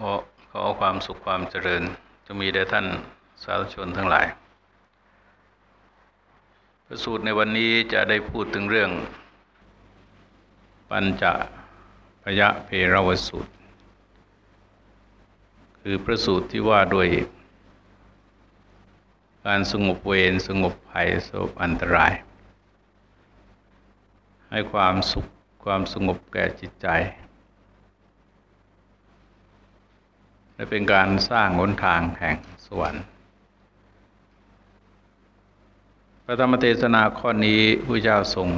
ขอขอความสุขความเจริญจะมีแด่ท่านสาธุชนทั้งหลาย พระสูตรในวันนี้จะได้พูดถึงเรื่อง ปัญจพยะเพรวสูตร คือพระสูตรที่ว่าด้วย การสงบเวรสงบภัยสงบอันตราย ให้ความสุขความสงบแก่จิตใจ และเป็นการสร้างหนทางแห่งสวรรค์พระธรรมเทศนาข้อนี้พระเจ้าทรง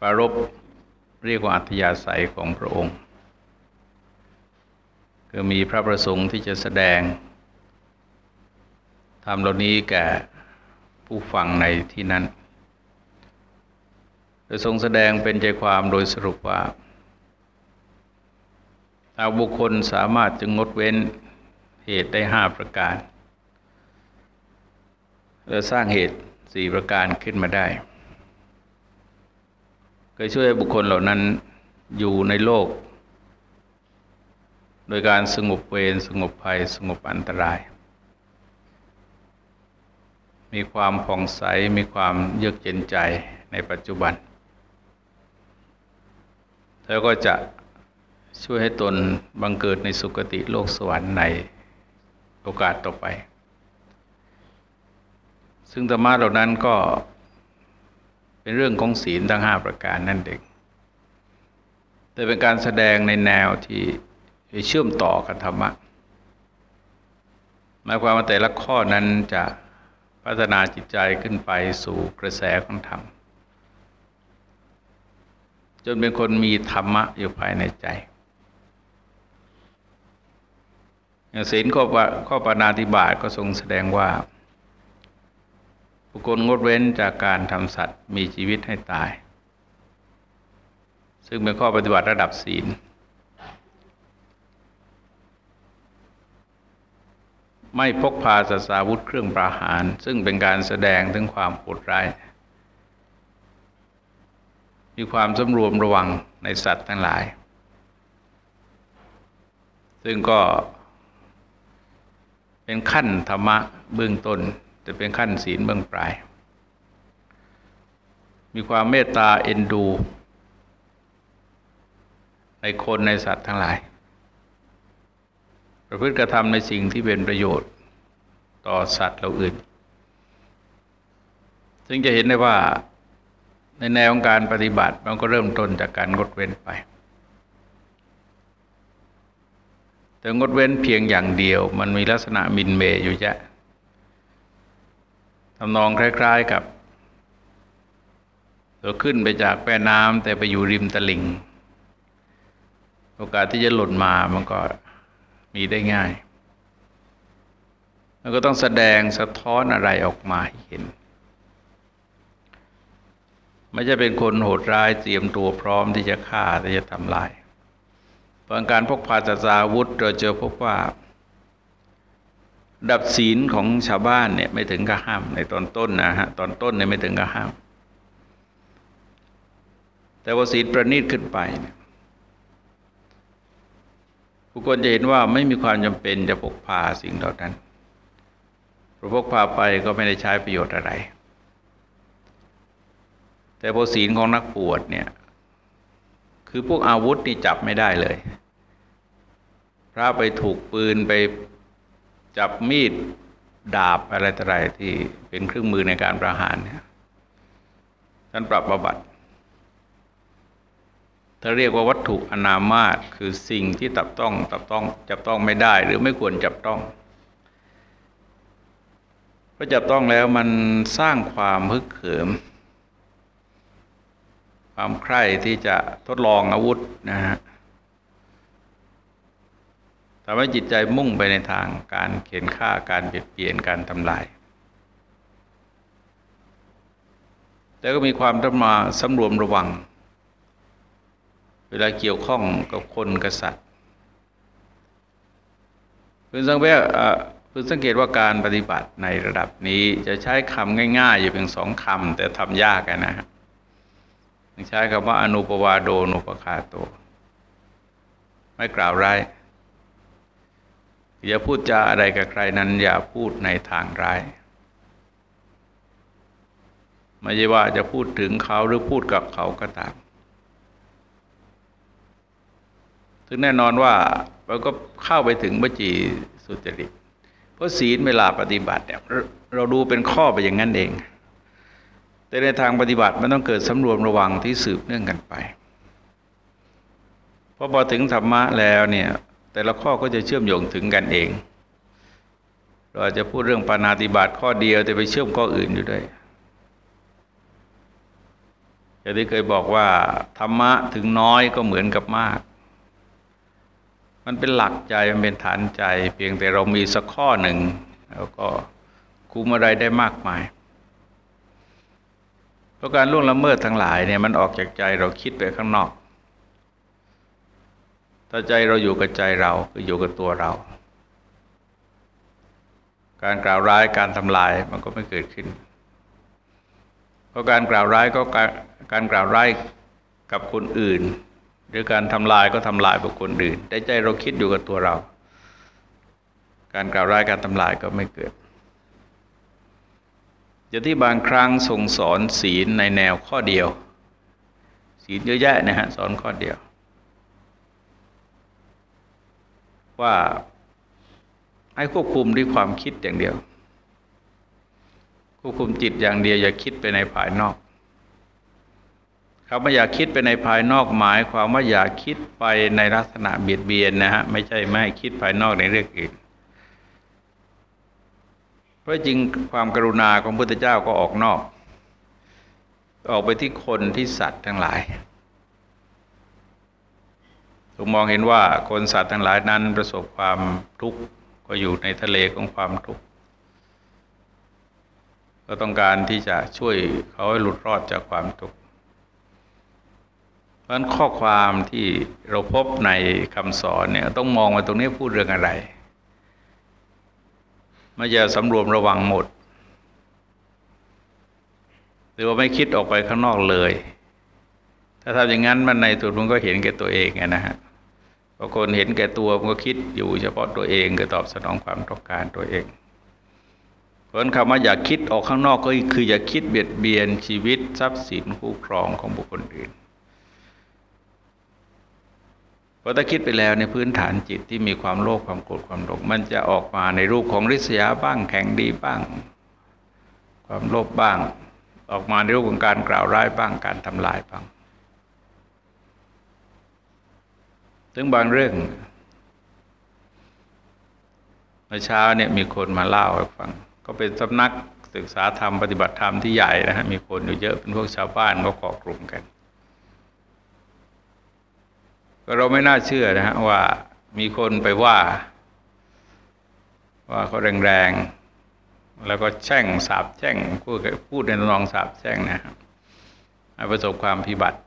ปรารบเรียกว่าอัธยาศัยของพระองค์ คือมีพระประสงค์ที่จะแสดงทำเหล่านี้แก่ผู้ฟังในที่นั้น โดยทรงแสดงเป็นใจความโดยสรุปว่า หาบุคคลสามารถจะงดเว้นเหตุได้ห้าประการและสร้างเหตุสี่ประการขึ้นมาได้ก็ช่วยให้บุคคลเหล่านั้นอยู่ในโลก โดยการสงบเวรสงบภัยสงบอันตราย มีความผ่องใสมีความเยือกเย็นใจในปัจจุบันแล้วก็จะ ช่วยให้ตนบังเกิดในสุคติโลกสวรรค์ในโอกาสต่อไป ซึ่งธรรมะเหล่านั้นก็เป็นเรื่องของศีลทั้งห้าประการนั่นเองแต่เป็นการแสดงในแนวที่เชื่อมต่อกับธรรมะหมายความว่าแต่ละข้อนั้นจะพัฒนาจิตใจขึ้นไปสู่กระแสของธรรม จนเป็นคนมีธรรมะอยู่ภายในใจอย่าง ศีลข้อข้อปนาติบาตก็ทรงแสดงว่าบุคคลงดเว้นจากการทำสัตว์มีชีวิตให้ตาย ซึ่งเป็นข้อปฏิบัติระดับศีล ไม่พกพาสัสาวุธเครื่องประหาร ซึ่งเป็นการแสดงถึงความโหดร้าย มีความสำรวมระวังในสัตว์ทั้งหลาย ซึ่งก็ เป็นขั้นธรรมะเบื้องต้น จะเป็นขั้นศีลเบื้องปลาย มีความเมตตาเอ็นดู ในคนในสัตว์ทั้งหลาย ประพฤติกระทำในสิ่งที่เป็นประโยชน์ต่อสัตว์เราอื่น ซึ่งจะเห็นได้ว่าในแนวของการปฏิบัติมันก็เริ่มต้นจากการงดเว้นไป แต่งดเว้นเพียงอย่างเดียว มันมีลักษณะมินเมย์อยู่จะทำนองคล้าย ๆกับตัวขึ้นไปจากแม่น้ำแต่ไปอยู่ริมตลิ่ง โอกาสที่จะหล่นมามันก็มีได้ง่ายแล้วก็ต้องแสดงสะท้อนอะไรออกมาให้เห็น ไม่ใช่เป็นคนโหดร้ายเตรียมตัวพร้อมที่จะฆ่าที่จะทำลาย เพราะการพกพาศาสาวุธเราเจอพบว่า ดับศีลของชาวบ้านเนี่ยไม่ถึงกับห้าม ในตอนต้นนะฮะตอนต้นเนี่ยไม่ถึงกับห้าม แต่ว่าศีลประณีตขึ้นไปผู้คนจะเห็นว่าไม่มีความจำเป็นจะพกพาสิ่งเหล่านั้นเพราะพกพาไปก็ไม่ได้ใช้ประโยชน์อะไร แต่พอศีลของนักปวดเนี่ย คือพวกอาวุธนี่จับไม่ได้เลย พระไปถูกปืนไปจับมีดดาบอะไรต่ออะไรที่เป็นเครื่องมือในการประหารเนี่ยท่านปรับบบัติถ้าเรียกว่าวัตถุอนามาตคือสิ่งที่ตับต้องตับต้องจับต้องไม่ได้หรือไม่ควรจับต้องเพราะจับต้องแล้วมันสร้างความฮึกเหิม ความใคร่ที่จะทดลองอาวุธนะฮะทำให้จิตใจมุ่งไปในทางการเขียนฆ่าการเปลี่ยนเปลี่ยนการทำลาย แต่ก็มีความต้องมาสำรวมระวัง เวลาเกี่ยวข้องกับคนกษัตริย์พื่อนสังเกตพื่อนสังเกตว่าการปฏิบัติในระดับนี้จะใช้คำง่ายๆ อยู่เพียงสองคำแต่ทำยากนะครับ ใช้คำว่าอนุปวาโดนุปคาโต ไม่กล่าวร้ายอย่าพูดจาอะไรกับใครนั้น อย่าพูดในทางร้าย ไม่ใช่ว่าจะพูดถึงเขาหรือพูดกับเขาก็ตามถึงแน่นอนว่าเราก็เข้าไปถึงวจีสุจริตเพราะศีลเวลาปฏิบัติเนี่ยเราดูเป็นข้อไปอย่างนั้นเอง แต่ในทางปฏิบัติมันต้องเกิดสำรวมระวังที่สืบเนื่องกันไปพอพอถึงธรรมะแล้วเนี่ยแต่ละข้อก็จะเชื่อมโยงถึงกันเอง เราจะพูดเรื่องปานาติบาตข้อเดียวแต่ไปเชื่อมข้ออื่นอยู่ด้วยอย่างที่เคยบอกว่าธรรมะถึงน้อยก็เหมือนกับมาก มันเป็นหลักใจมันเป็นฐานใจ เพียงแต่เรามีสักข้อหนึ่ง แล้วก็คุมอะไรได้มากมาย เพราะการล่วงละเมิดทั้งหลายเนี่ยมันออกจากใจเราคิดไปข้างนอก ถ้าใจเราอยู่กับใจเราคืออยู่กับตัวเรา การกล่าวร้ายการทำลายมันก็ไม่เกิดขึ้น เพราะการกล่าวร้ายก็การการกล่าวร้ายกับคนอื่น หรือการทำลายก็ทำลายบุคคลอื่นแต่ใจเราคิดอยู่กับตัวเรา การกล่าวร้ายการทำลายก็ไม่เกิด จะที่บางครั้งทรงสอนศีลในแนวข้อเดียว ศีลเยอะแยะนะฮะสอนข้อเดียว ว่าให้ควบคุมด้วยความคิดอย่างเดียว ควบคุมจิตอย่างเดียวอย่าคิดไปในภายนอกเขาไม่อยากคิดไปในภายนอกหมายความว่าอย่าคิดไปในลักษณะเบียดเบียนนะฮะไม่ใช่ไม่ให้คิดภายนอกในเรื่องอื่น เพราะจริงความกรุณาของพระพุทธเจ้าก็ออกนอก ออกไปที่คนที่สัตว์ทั้งหลายถูกมองเห็นว่าคนสัตว์ทั้งหลายนั้นประสบความทุกข์ก็อยู่ในทะเลของความทุกข์ก็ต้องการที่จะช่วยเขาให้หลุดรอดจากความทุกข์เพราะนั้นข้อความที่เราพบในคำสอนเนี่ยต้องมองว่าตรงนี้พูดเรื่องอะไร ไม่จะสำรวมระวังหมด หรือว่าไม่คิดออกไปข้างนอกเลย ถ้าทำอย่างนั้นมันในตัวมันก็เห็นแก่ตัวเองนะฮะพอคนเห็นแก่ตัวมันก็คิดอยู่เฉพาะตัวเองก็ตอบสนองความต้องการตัวเองเพราะคำว่าอยากคิดออกข้างนอกก็คืออยากคิดเบียดเบียนชีวิตทรัพย์สินคู่ครองของบุคคลอื่น พอถ้าคิดไปแล้วในพื้นฐานจิตที่มีความโลภความโกรธความหลงมันจะออกมาในรูปของริษยาบ้างแข็งดีบ้าง ความโลภบ้าง ออกมาในรูปของการกล่าวร้ายบ้างการทำลายบ้างถึงบางเรื่องเมื่อเช้าเนี่ยมีคนมาเล่าให้ฟัง ก็เป็นสำนักศึกษาธรรมปฏิบัติธรรมที่ใหญ่นะฮะมีคนอยู่เยอะเป็นพวกชาวบ้านก็เกาะกลุ่มกัน ก็เราไม่น่าเชื่อนะฮะว่ามีคนไปว่า ว่าเขาแรงๆ แล้วก็แช่งสาบแช่งพูดพูดในนองสาบแช่งนะครับประสบความพิบัติ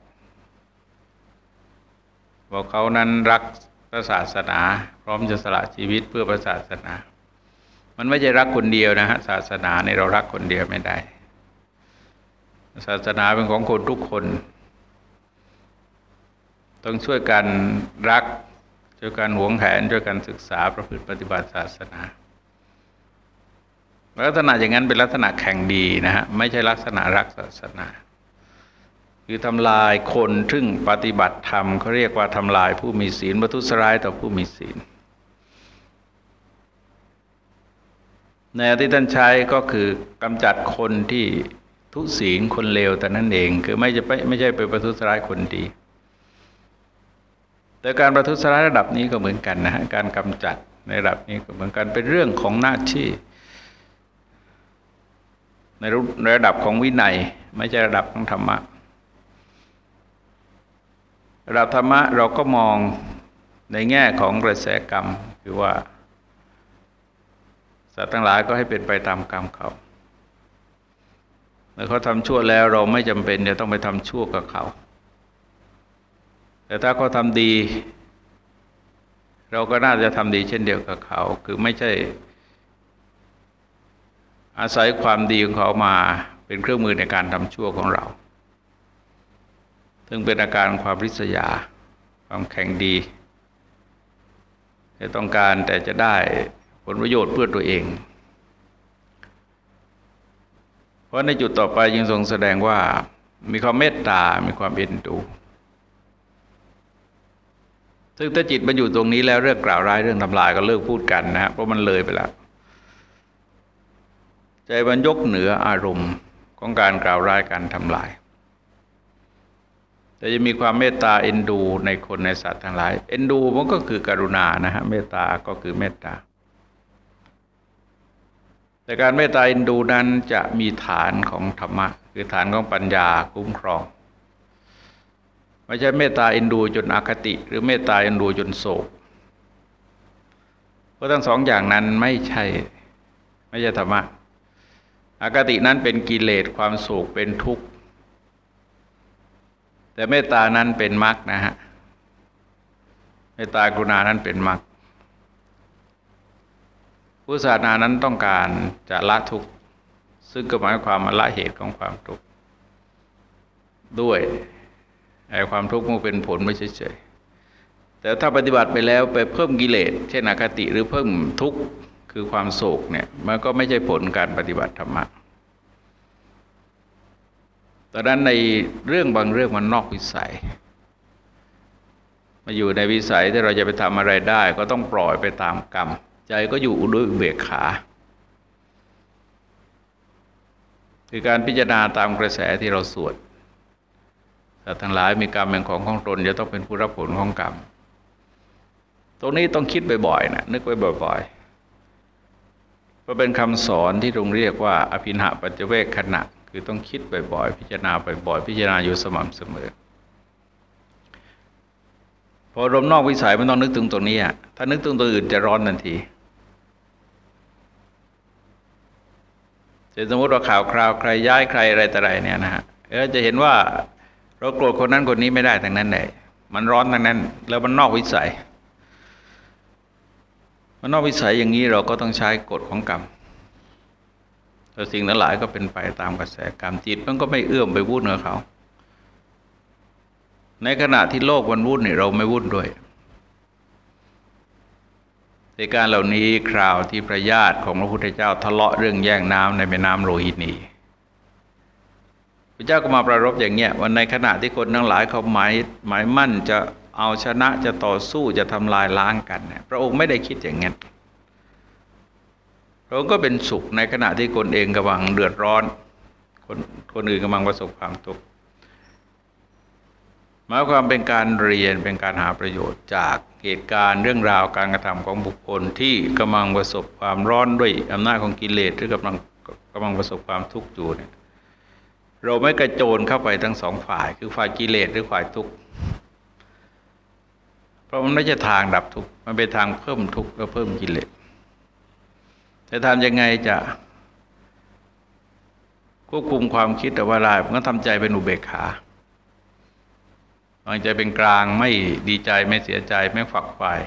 ว่าเขานั้นรักพระศาสนา พร้อมจะสละชีวิตเพื่อพระศาสนา มันไม่ใช่รักคนเดียวนะฮะศาสนาในเรารักคนเดียวไม่ได้ ศาสนาเป็นของคนทุกคน ต้องช่วยกันรัก ช่วยกันหวงแหน ช่วยกันศึกษาประพฤติปฏิบัติศาสนา ลักษณะอย่างนั้นเป็นลักษณะแข่งดีนะฮะไม่ใช่ลักษณะรักศาสนา คือทำลายคนทึ่งปฏิบัติธรรมเขาเรียกว่าทำลายผู้มีศีลประทุษร้ายต่อผู้มีศีลในที่ท่านใช้ก็คือกำจัดคนที่ทุศีลคนเลวแต่นั่นเอง คือไม่จะไม่ใช่ไปประทุษร้ายคนดี แต่การประทุษร้ายระดับนี้ก็เหมือนกันนะฮะการกำจัดในระดับนี้ก็เหมือนกันเป็นเรื่องของหน้าที่ ในระดับของวินัย ไม่ใช่ระดับของธรรมะระดับธรรมะเราก็มองในแง่ของกระแสกรรมคือว่าสัตว์ทั้งหลายก็ให้เป็นไปตามกรรมเขาเมื่อเขาทำชั่วแล้วเราไม่จำเป็นจะต้องไปทำชั่วกับเขา แต่ถ้าเขาทำดี เราก็น่าจะทำดีเช่นเดียวกับเขา คือไม่ใช่ อาศัยความดีของเขามาเป็นเครื่องมือในการทำชั่วของเรา ซึ่งเป็นอาการความริษยา ความแข็งดีต้องการแต่จะได้ผลประโยชน์เพื่อตัวเอง เพราะในจุดต่อไปยังทรงแสดงว่ามีความเมตตา มีความเอ็นดู ซึ่งถ้าจิตมันอยู่ตรงนี้แล้วเรื่องกล่าวร้ายเรื่องทำลายก็เลิกพูดกันนะฮะเพราะมันเลยไปแล้วใจมันยกเหนืออารมณ์ของการกล่าวร้ายการทำลาย แต่จะมีความเมตตาเอ็นดูในคนในสัตว์ทั้งหลายเอ็นดูมันก็คือกรุณานะฮะเมตตาก็คือเมตตาแต่การเมตตาเอ็นดูนั้นจะมีฐานของธรรมะ คือฐานของปัญญาคุ้มครอง ไม่ใช่เมตตาเอ็นดูจนอคติ หรือเมตตาเอ็นดูจนโศกเพราะทั้งสองอย่างนั้นไม่ใช่ ไม่ใช่ธรรมะอคตินั้นเป็นกิเลสความโศกเป็นทุกข์ แต่เมตตานั้นเป็นมรรคนะฮะเมตตากรุณานั้นเป็นมรรคผู้ศาสนานั้นต้องการจะละทุกข์ซึ่งก็หมายความมาละเหตุของความทุกข์ด้วย ไอ้ความทุกข์มันเป็นผลไม่เฉยๆแต่ถ้าปฏิบัติไปแล้วไปเพิ่มกิเลสเช่นอคติหรือเพิ่มทุกข์คือความโศกเนี่ยมันก็ไม่ใช่ผลการปฏิบัติธรรมะตอนนั้นในเรื่องบางเรื่องมันนอกวิสัย มาอยู่ในวิสัยที่เราจะไปทำอะไรได้ ก็ต้องปล่อยไปตามกรรม ใจก็อยู่ด้วยเบียกขา คือการพิจารณาตามกระแสที่เราสวด แต่ทั้งหลายมีกรรมเป็นของของตนจะต้องเป็นผู้รับผลของกรรม ตรงนี้ต้องคิดบ่อยๆนะนึกไว้บ่อยๆก็เป็นคำสอนที่ตรงเรียกว่า อภินหาปัจเจเวกขณะ คือต้องคิดบ่อยๆ พิจารณาบ่อยๆ พิจารณาอยู่สม่ำเสมอพอลมนอกวิสัยมันต้องนึกถึงตรงนี้อะถ้านึกถึงตัวอื่นจะร้อนทันทีสมมติว่าข่าวคราวใครย้ายใครอะไรแต่ไรเนี่ยนะฮะเราจะเห็นว่า เราโกรธคนนั้นคนนี้ไม่ได้ทั้งนั้นเลยมันร้อนทั้งนั้น แล้วมันนอกวิสัย มันนอกวิสัยอย่างนี้เราก็ต้องใช้กฎของกรรมแต่สิ่งนั้นหลายก็เป็นไปตามกระแสกรรมจิตมันก็ไม่เอื้อมไปวุ่นกับเขา ในขณะที่โลกมันวุ่นนี่เราไม่วุ่นด้วยเหตุการณ์เหล่านี้คราวที่พระญาติของพระพุทธเจ้าทะเลาะเรื่องแย่งน้ำในแม่น้ำโลหินี พระเจ้าก็มาประรบอย่างเงี้ยวันในขณะที่คนทั้งหลายเขาหมายหมายมั่นจะเอาชนะจะต่อสู้จะทำลายล้างกันเนี่ยพระองค์ไม่ได้คิดอย่างนั้นพระองค์ก็เป็นสุขในขณะที่คนเองกำลังเดือดร้อน คนคนอื่นกำลังประสบความทุกข์หมายความเป็นการเรียนเป็นการหาประโยชน์จากเหตุการณ์เรื่องราวการกระทำของบุคคลที่กำลังประสบความร้อนด้วยอำนาจของกิเลสหรือกำลังกำลังประสบความทุกข์อยู่เนี่ย เราไม่กระโจนเข้าไปทั้งสองฝ่าย คือฝ่ายกิเลสหรือฝ่ายทุกข์เพราะมันไม่ใช่ทางดับทุกข์มันเป็นทางเพิ่มทุกข์และเพิ่มกิเลสจะทำยังไงจะควบคุมความคิดแต่ว่าลายมันก็ทำใจเป็นอุเบกขาวางใจเป็นกลางไม่ดีใจไม่เสียใจไม่ฝักฝ่าย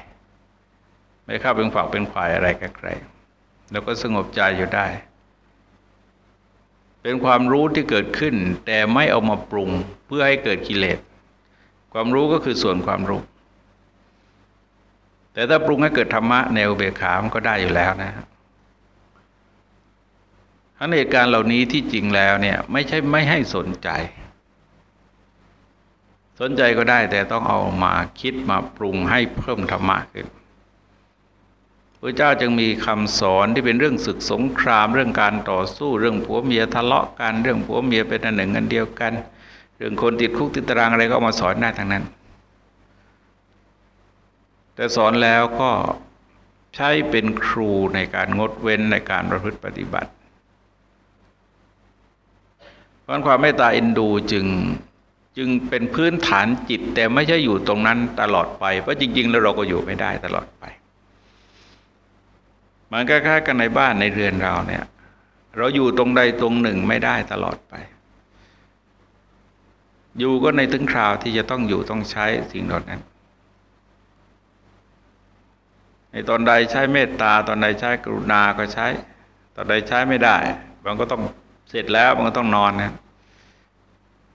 ไม่เข้าเป็นฝักเป็นฝ่ายอะไรกับใครแล้วก็สงบใจอยู่ได้ เป็นความรู้ที่เกิดขึ้น แต่ไม่เอามาปรุงเพื่อให้เกิดกิเลส ความรู้ก็คือส่วนความรู้ แต่ถ้าปรุงให้เกิดธรรมะแนวเบขามันก็ได้อยู่แล้วนะทั้งเหตุการณ์เหล่านี้ที่จริงแล้วเนี่ยไม่ใช่ไม่ให้สนใจ สนใจก็ได้แต่ต้องเอามาคิดมาปรุงให้เพิ่มธรรมะขึ้น พระเจ้าจึงมีคำสอนที่เป็นเรื่องศึกสงครามเรื่องการต่อสู้เรื่องผัวเมียทะเลาะกันเรื่องผัวเมียเป็นอันหนึ่งอันเดียวกัน เรื่องคนติดคุกติดตารางอะไรก็มาสอนได้ทั้งนั้น แต่สอนแล้วก็ใช้เป็นครูในการงดเว้นในการประพฤติปฏิบัติเพราะความเมตตาอินดูจึงจึงเป็นพื้นฐานจิตแต่ไม่ใช่อยู่ตรงนั้นตลอดไป เพราะจริงๆ แล้วเราก็อยู่ไม่ได้ตลอดไป มันคล้ายๆกันในบ้านในเรือนเราเนี่ย เราอยู่ตรงใดตรงหนึ่งไม่ได้ตลอดไป อยู่ก็ในถึงคราวที่จะต้องอยู่ต้องใช้สิ่งเหล่านั้น ในตอนใดใช้เมตตา ตอนใดใช้กรุณาก็ใช้ ตอนใดใช้ไม่ได้ มันก็ต้องเสร็จแล้วมันก็ต้องนอนนะ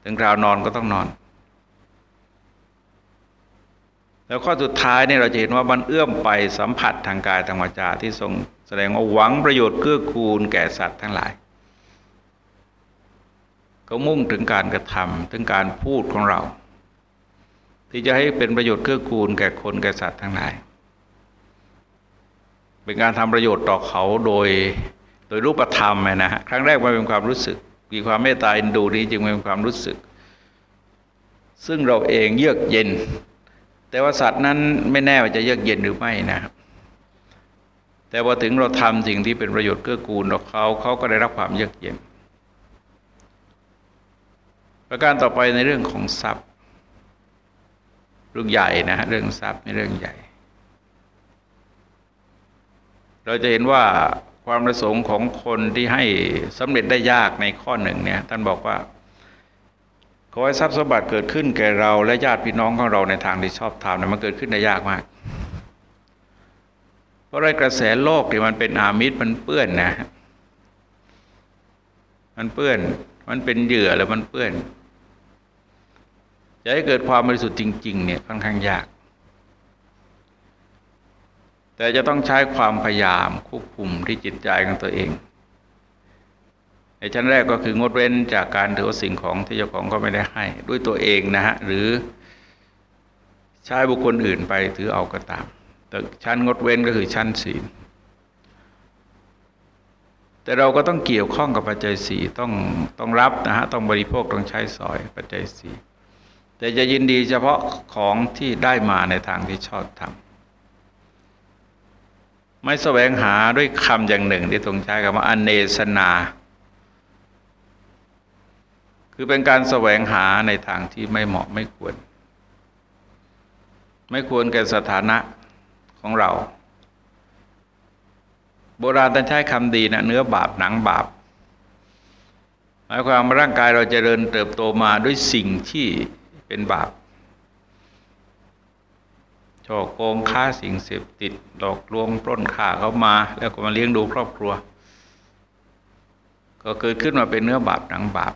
ถึงคราวนอนก็ต้องนอน แล้วข้อสุดท้ายเนี่ยเราจะเห็นว่ามันเอื้อมไปสัมผัสทางกายทางวาจาที่ทรงแสดงว่าหวังประโยชน์เกื้อกูลแก่สัตว์ทั้งหลาย ก็มุ่งถึงการกระทำถึงการพูดของเรา ที่จะให้เป็นประโยชน์เกื้อกูลแก่คนแก่สัตว์ทั้งหลาย เป็นการทำประโยชน์ต่อเขาโดยโดยรูปธรรมนะฮะครั้งแรกมันเป็นความรู้สึก มีความเมตตาอินดูนี้จึงเป็นความรู้สึก ซึ่งเราเองเยือกเย็น แต่ว่าสัตว์นั้นไม่แน่ว่าจะเยือกเย็นหรือไม่นะครับ แต่พอถึงเราทำสิ่งที่เป็นประโยชน์เกื้อกูลต่อเขาเขาก็ได้รับความเยือกเย็น ประการต่อไปในเรื่องของทรัพย์เรื่องใหญ่นะฮะเรื่องทรัพย์ในเรื่องใหญ่ เราจะเห็นว่าความประสงค์ของคนที่ให้สำเร็จได้ยากในข้อหนึ่งเนี่ยท่านบอกว่า อให้ทรัพย์สมบัติเกิดขึ้นแก่เราและญาติพี่น้องของเราในทางที่ชอบธรรมเนี่ยมันเกิดขึ้นได้ยากมาก เพราะไรกระแสโลกที่มันเป็นอามิตรมันเปื้อนนะ มันเปื้อน มันเป็นเหยื่อแล้วมันเปื้อน จะให้เกิดความบริสุทธิ์จริง ๆ เนี่ยค่อนข้างยาก แต่จะต้องใช้ความพยายามควบคุมที่จิตใจของตัวเอง ในชั้นแรกก็คืองดเว้นจากการถือสิ่งของที่เจ้าของก็ไม่ได้ให้ ด้วยตัวเองนะฮะหรือใช้บุคคลอื่นไปถือเอาก็ตามแต่ชั้นงดเว้นก็คือชั้นศีลแต่เราก็ต้องเกี่ยวข้องกับปัจจัยสีต้องต้องรับนะฮะต้องบริโภคต้องใช้สอยปัจจัยสีแต่จะยินดีเฉพาะของที่ได้มาในทางที่ชอบทำไม่แสวงหาด้วยคำอย่างหนึ่งที่ตรงใช้คำว่าอเนสนา คือเป็นการแสวงหาในทางที่ไม่เหมาะไม่ควร ไม่ควรแก่สถานะของเรา โบราณท่านใช้คำดีนะเนื้อบาปหนังบาปหมายความว่าร่างกายเราจเจริญเติบโตมาด้วยสิ่งที่เป็นบาปช่อโกงค้าสิ่งเสพติดหลอกลวงปล้นข่าเขามา แล้วก็มาเลี้ยงดูครอบครัว ก็เกิดขึ้นมาเป็นเนื้อบาปหนังบาป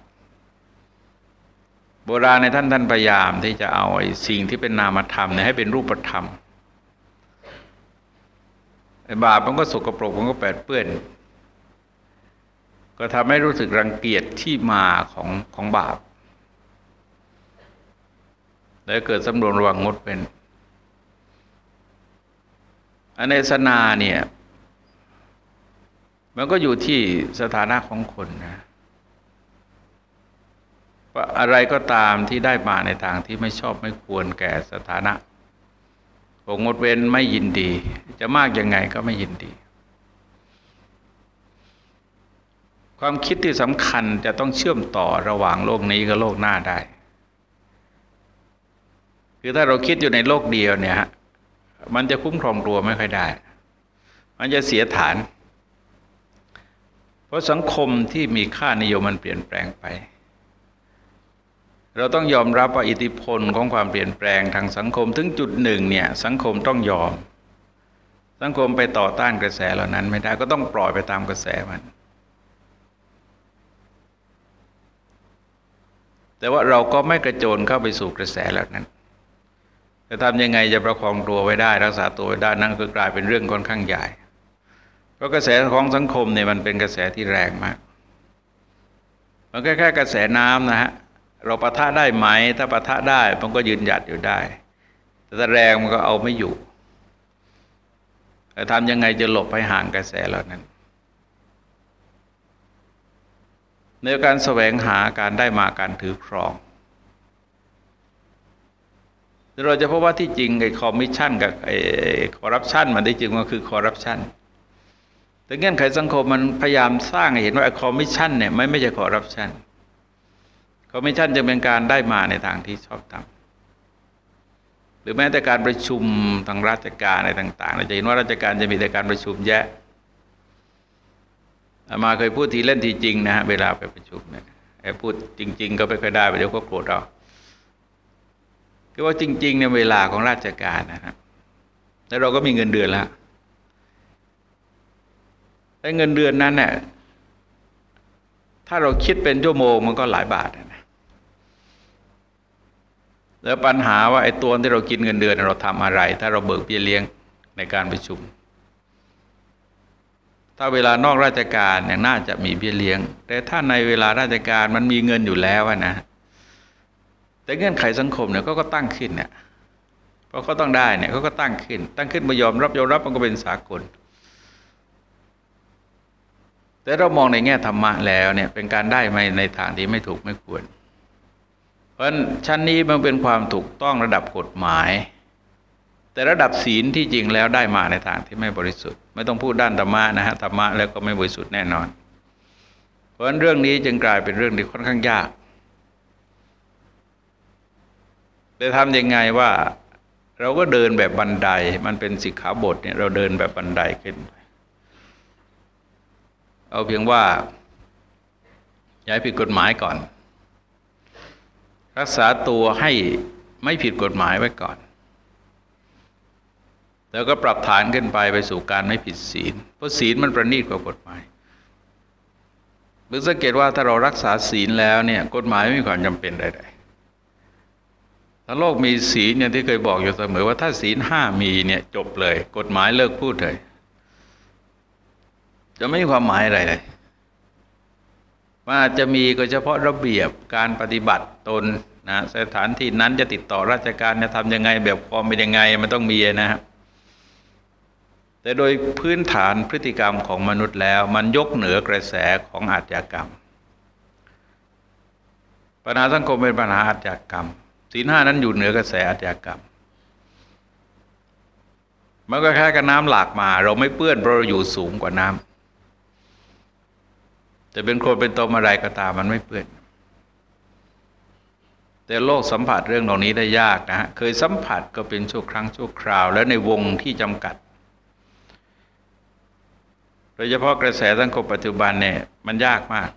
โบราณในท่านท่านพยายามที่จะเอาไอ้สิ่งที่เป็นนามธรรมเนี่ยให้เป็นรูปธรรมไอ้บาปมันก็สกปรกมันก็แปดเปื้อน ก็ทำให้รู้สึกรังเกียจที่มาของของบาป แล้วเกิดสำรวมระวังงดเป็นอเนสนาเนี่ย มันก็อยู่ที่สถานะของคนนะ ว่าอะไรก็ตามที่ได้มาในทางที่ไม่ชอบไม่ควรแก่สถานะองงดเว้นไม่ยินดี จะมากยังไงก็ไม่ยินดี ความคิดที่สำคัญจะต้องเชื่อมต่อระหว่างโลกนี้กับโลกหน้าได้ คือถ้าเราคิดอยู่ในโลกเดียวเนี่ยฮะมันจะคุ้มครองตัวไม่ค่อยได้ มันจะเสียฐาน เพราะสังคมที่มีค่านิยมมันเปลี่ยนแปลงไป เราต้องยอมรับว่าอิทธิพลของความเปลี่ยนแปลงทางสังคมถึงจุดหนึ่งเนี่ยสังคมต้องยอม สังคมไปต่อต้านกระแสเหล่านั้นไม่ได้ก็ต้องปล่อยไปตามกระแสมัน แต่ว่าเราก็ไม่กระโจนเข้าไปสู่กระแสเหล่านั้นจะทำยังไงจะประคองตัวไว้ได้ รักษาตัวไว้ได้นั่นคือกลายเป็นเรื่องค่อนข้างใหญ่ เพราะกระแสของสังคมเนี่ยมันเป็นกระแสที่แรงมาก มันแค่แค่กระแสน้ำนะฮะ เราปะทะได้ไหม ถ้าปะทะได้มันก็ยืนหยัดอยู่ได้ แต่ถ้าแรงมันก็เอาไม่อยู่จะทำยังไงจะหลบให้ห่างกระแสเหล่านั้นในการแสวงหาการได้มาการถือครอง เราจะพบว่าที่จริงไอ้คอมมิชชั่นกับไอ้คอร์รัปชันมันได้จริงมันคือคอร์รัปชันแต่เงื่อนไขสังคมมันพยายามสร้างเห็นว่าไอ้คอมมิชชั่นเนี่ยไม่ไม่ใช่คอร์รัปชัน คอมมิชชั่นจะเป็นการได้มาในทางที่ชอบธรรมหรือแม้แต่การประชุมทางราชการอะไรต่างๆเราจะเห็นว่าราชการจะมีแต่การประชุมแยะมาเคยพูดทีเล่นทีจริงนะฮะเวลาไปประชุมเนี่ยพูดจริง ๆ ก็ไม่ค่อยได้ไปเดี๋ยวก็โกรธเราคือว่าจริงๆในเวลาของราชการนะครับแล้วเราก็มีเงินเดือนแล้วแต่เงินเดือนนั้นเนี่ยถ้าเราคิดเป็นชั่วโมงมันก็หลายบาทนะ แล้วปัญหาว่าไอ้ตัวที่เรากินเงินเดือนเราทำอะไร ถ้าเราเบิกเบี้ยเลี้ยงในการประชุม ถ้าเวลานอกราชการเนี่ยน่าจะมีเบี้ยเลี้ยง แต่ถ้าในเวลาราชการมันมีเงินอยู่แล้วนะ แต่เงื่อนไขสังคมเนี่ยก็ก็ตั้งขึ้นเนี่ยเพราะเขาต้องได้เนี่ยเขาก็ตั้งขึ้น ตั้งขึ้นมายอมรับยอมรับมันก็เป็นสากล แต่เรามองในแง่ธรรมะแล้วเนี่ยเป็นการได้ไมาในทางที่ไม่ถูกไม่ควร ราะชั้นนี้มันเป็นความถูกต้องระดับกฎหมาย แต่ระดับศีลที่จริงแล้วได้มาในทางที่ไม่บริสุทธิ์ ไม่ต้องพูดด้านธรรมะนะฮะธรรมะแล้วก็ไม่บริสุทธิ์แน่นอน เพราะฉะนั้นเรื่องนี้จึงกลายเป็นเรื่องที่ค่อนข้างยากจะทำยังไงว่า เราก็เดินแบบบันไดมันเป็นสิกขาบทเนี่ยเราเดินแบบบันไดขึ้น เอาเพียงว่าย้ายผิดกฎหมายก่อน รักษาตัวให้ไม่ผิดกฎหมายไว้ก่อน แล้วก็ปรับฐานขึ้นไปไปสู่การไม่ผิดศีล เพราะศีลมันประณีตกว่ากฎหมายเมื่อสังเกตว่าถ้าเรารักษาศีลแล้วเนี่ยกฎหมายไม่มีความจำเป็นใดๆถ้าโลกมีศีลอย่างที่เคยบอกอยู่เสมอว่าถ้าศีลห้ามีเนี่ยจบเลย กฎหมายเลิกพูดเลยจะไม่มีความหมายอะไรเลย ว่าจะมีก็เฉพาะระเบียบการปฏิบัติตนนะสถานที่นั้นจะติดต่อราชการจะทำยังไงแบบความเป็นยังไงมันต้องมีนะครับแต่โดยพื้นฐานพฤติกรรมของมนุษย์แล้ว มันยกเหนือกระแสของอาชญากรรม ปัญหาสังคมเป็นปัญหาอาชญากรรมศีลห้านั้นอยู่เหนือกระแสอาชญากรรม มันก็แค่กับน้ำหลากมา เราไม่เปื้อนเพราะเราอยู่สูงกว่าน้ำ จะเป็นคนเป็นตมอะไรก็ตามมันไม่เปื้อน แต่โลกสัมผัสเรื่องเหล่านี้ได้ยากนะฮะเคยสัมผัสก็เป็นชั่วครั้งชั่วคราว และในวงที่จำกัด โดยเฉพาะกระแสสังคมปัจจุบันเนี่ยมันยากมาก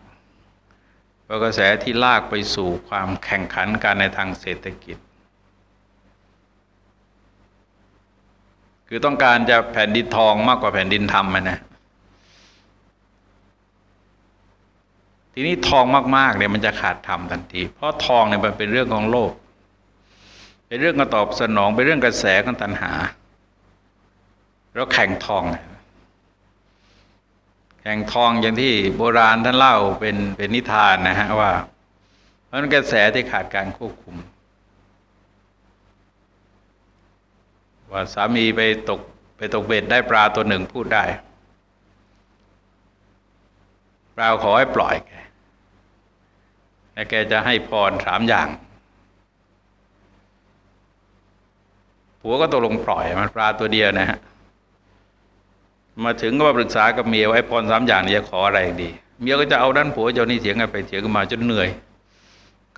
เพราะกระแสที่ลากไปสู่ความแข่งขันกันในทางเศรษฐกิจ คือต้องการจะแผ่นดินทองมากกว่าแผ่นดินธรรมนะ ทีนี้ทองมากๆเนี่ยมันจะขาดธรรมทันที เพราะทองเนี่ยมันเป็นเรื่องของโลก เป็นเรื่องกระตอบสนอง เป็นเรื่องกระแสของตัณหา แล้วแข่งทองแห่งทองอย่างที่โบราณท่านเล่าเป็นเป็นนิทานนะฮะว่า เพราะนั้นกระแสที่ขาดการควบคุม ว่าสามีไปตกไปตกเบ็ดได้ปลาตัวหนึ่งพูดได้ปลาขอให้ปล่อยแก และแกจะให้พรสามอย่าง ผัวก็ตกลงปล่อยมันปลาตัวเดียวนะฮะ มาถึงก็มาปรึกษากับเมียว่าไอ้พรสามอย่างนี้จะขออะไรดี เมียก็จะเอาด้านผัวเจ้านี่เถียงกันไปเถียงกันมาจนเหนื่อย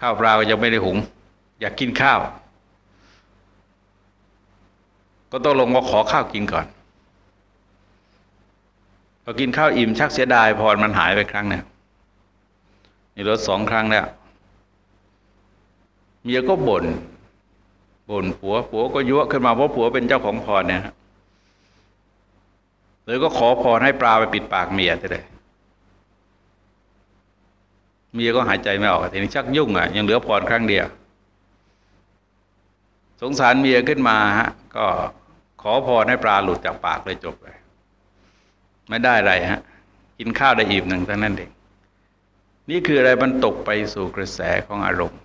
ข้าวปลาก็ยังไม่ได้หุง อยากกินข้าว ก็ต้องลงว่าขอข้าวกินก่อนพอกินข้าวอิ่มชักเสียดายพรมันหายไปครั้งหนึ่ง นี่รถสองครั้งแล้วเมียก็บน่นบ่นผัวผัวก็ยั่วขึ้นมาเพราะผัวเป็นเจ้าของพรเนี่ยเลยก็ขอพรให้ปลาไปปิดปากเมียเลยเมียก็หายใจไม่ออกทีนี้ชักยุ่งอะยังเหลือพรครั้งเดียว สงสารเมียขึ้นมาฮะ ก็ขอพรให้ปลาหลุดจากปากเลยจบเลย ไม่ได้อะไรฮะ กินข้าวได้อิ่มหนึ่งเท่านั้นเอง นี่คืออะไรมันตกไปสู่กระแสของอารมณ์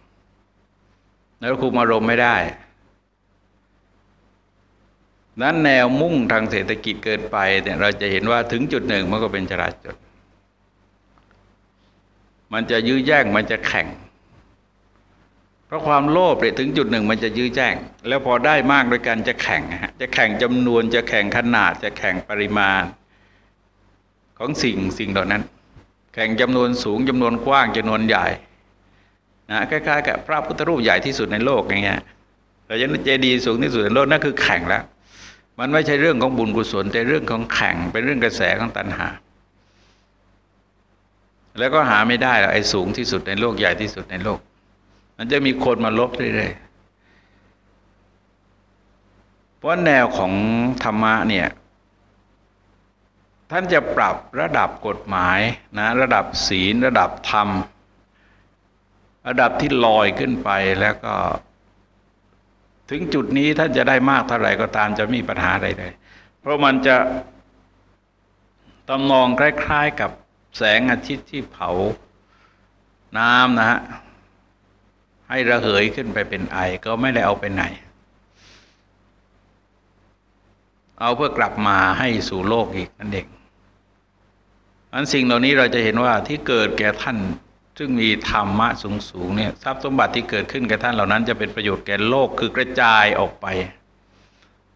แล้วคุมอารมณ์ไม่ได้ นั้นแนวมุ่งทางเศรษฐกิจเกินไปเนี่ยเราจะเห็นว่าถึงจุดหนึ่งมันก็เป็นจราจรมันจะยื้อแย่งมันจะแข่ง เพราะความโลภเนี่ยถึงจุดหนึ่งมันจะยื้อแย่งแล้วพอได้มากด้วยกันจะแข่งฮะจะแข่งจำนวนจะแข่งขนาด จะแข่งปริมาณ ของสิ่งสิ่งเหล่านั้น แข่งจำนวนสูงจำนวนกว้างจำนวนใหญ่นะคล้ายๆกับพระพุทธรูปใหญ่ที่สุดในโลกอย่างเงี้ยเราจะเจดีย์สูงที่สุดในโลกนั่นคือแข่งแล้ว มันไม่ใช่เรื่องของบุญกุศลแต่เรื่องของแข่งเป็นเรื่องกระแสของตัณหา แล้วก็หาไม่ได้ไอ้สูงที่สุดในโลกใหญ่ที่สุดในโลก มันจะมีคนมาลบเรื่อยๆเพราะแนวของธรรมะเนี่ย ท่านจะปรับระดับกฎหมายนะระดับศีลระดับธรรม ระดับที่ลอยขึ้นไปแล้วก็ ถึงจุดนี้ท่านจะได้มากเท่าไหร่ก็ตามจะมีปัญหาใดๆเพราะมันจะตำนองคล้าย ๆ กับแสงอาทิตย์ที่เผาน้ำนะฮะให้ระเหยขึ้นไปเป็นไอก็ไม่ได้เอาไปไหน เอาเพื่อกลับมาให้สู่โลกอีกนั่นเอง อันสิ่งเหล่านี้เราจะเห็นว่าที่เกิดแก่ท่าน ซึ่งมีธรรมะสูงสูงเนี่ยทรัพย์สมบัติที่เกิดขึ้นแก่ท่านเหล่านั้น จะเป็นประโยชน์แก่โลกคือกระจายออกไป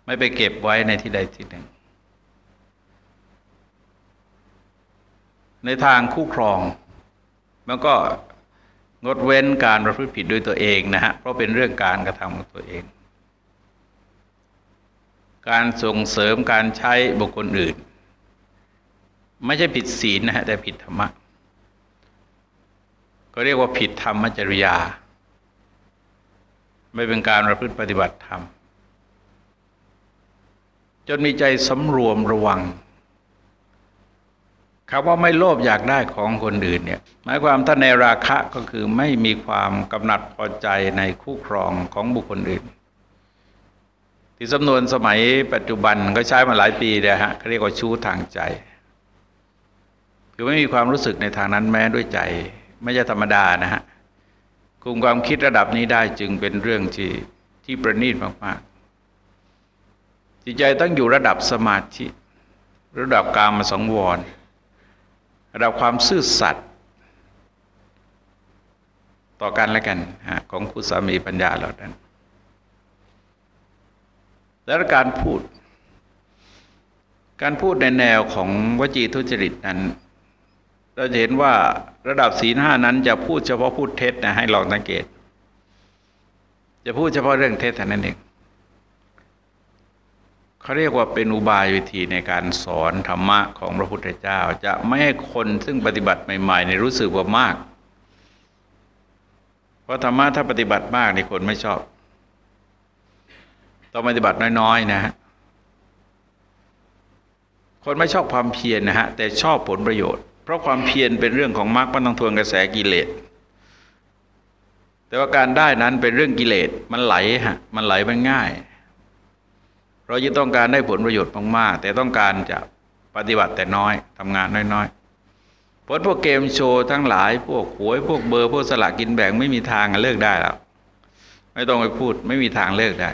ไม่ไปเก็บไว้ในที่ใดที่หนึ่ง ในทางคู่ครองมันก็งดเว้นการประพฤติผิดด้วยตัวเองนะฮะเพราะเป็นเรื่องการกระทำของตัวเอง การส่งเสริมการใช้บุคคลอื่น ไม่ใช่ผิดศีลนะฮะแต่ผิดธรรมะก็เรียกว่าผิดธรรมจริยา ไม่เป็นการประพฤติปฏิบัติธรรม จนมีใจสำรวมระวังคำว่าไม่โลภอยากได้ของคนอื่นเนี่ยหมายความถ้าในราคะก็คือไม่มีความกำหนัดพอใจในคู่ครองของบุคคลอื่น ที่สำนวนสมัยปัจจุบันก็ใช้มาหลายปีเลยฮะเขาเรียกว่าชู้ทางใจ คือไม่มีความรู้สึกในทางนั้นแม้ด้วยใจ ไม่ใช่ธรรมดานะฮะกลุ่มความคิดระดับนี้ได้จึงเป็นเรื่องที่ที่ประณีตมากๆ จิตใจต้องอยู่ระดับสมาธิ ระดับกามสังวร ระดับความซื่อสัตย์ต่อกันและกันของคู่สามีปัญญาเหล่านั้น แล้วการพูด การพูดในแนวของวจีทุจริตนั้น เราจะเห็นว่าระดับศีลห้านั้นจะพูดเฉพาะพูดเท็จนะให้ลองสังเกต จะพูดเฉพาะเรื่องเท็จแต่นั้นเองเขาเรียกว่าเป็นอุบายวิธีในการสอนธรรมะของพระพุทธเจ้า จะไม่ให้คนซึ่งปฏิบัติใหม่ๆในรู้สึกว่ามาก เพราะธรรมะถ้าปฏิบัติมากในคนไม่ชอบ ต้องปฏิบัติน้อยๆนะฮะคนไม่ชอบความเพียรนะฮะแต่ชอบผลประโยชน์ เพราะความเพียรเป็นเรื่องของมรรคมันต้องทวนกระแสกิเลส แต่ว่าการได้นั้นเป็นเรื่องกิเลสมันไหลฮะมันไหลมันง่าย เราจะต้องการได้ผลประโยชน์มากๆแต่ต้องการจะปฏิบัติแต่น้อยทำงานน้อยๆผลพวกเกมโชว์ทั้งหลาย พวกหวยพวกเบอร์พวกสลากกินแบ่งไม่มีทางเลิกได้แล้วไม่ต้องไปพูด ไม่มีทางเลิกได้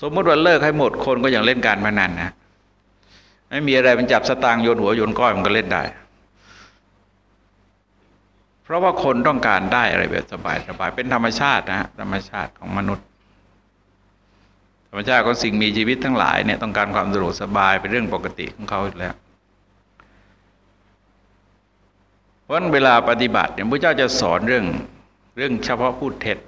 สมมติว่าเลิกให้หมดคนก็ยังเล่นการพนันนะ ไม่มีอะไรมันจับสตางค์โยนหัวโยนก้อยมันก็เล่นได้ เพราะว่าคนต้องการได้อะไรแบบสบายๆเป็นธรรมชาตินะธรรมชาติของมนุษย์ ธรรมชาติของสิ่งมีชีวิตทั้งหลายเนี่ยต้องการความสะดวกสบายเป็นเรื่องปกติของเขาอยู่แล้วเพราะเวลาปฏิบัติเนี่ยพระเจ้าจะสอนเรื่องเรื่องเฉพาะพูดเท็จ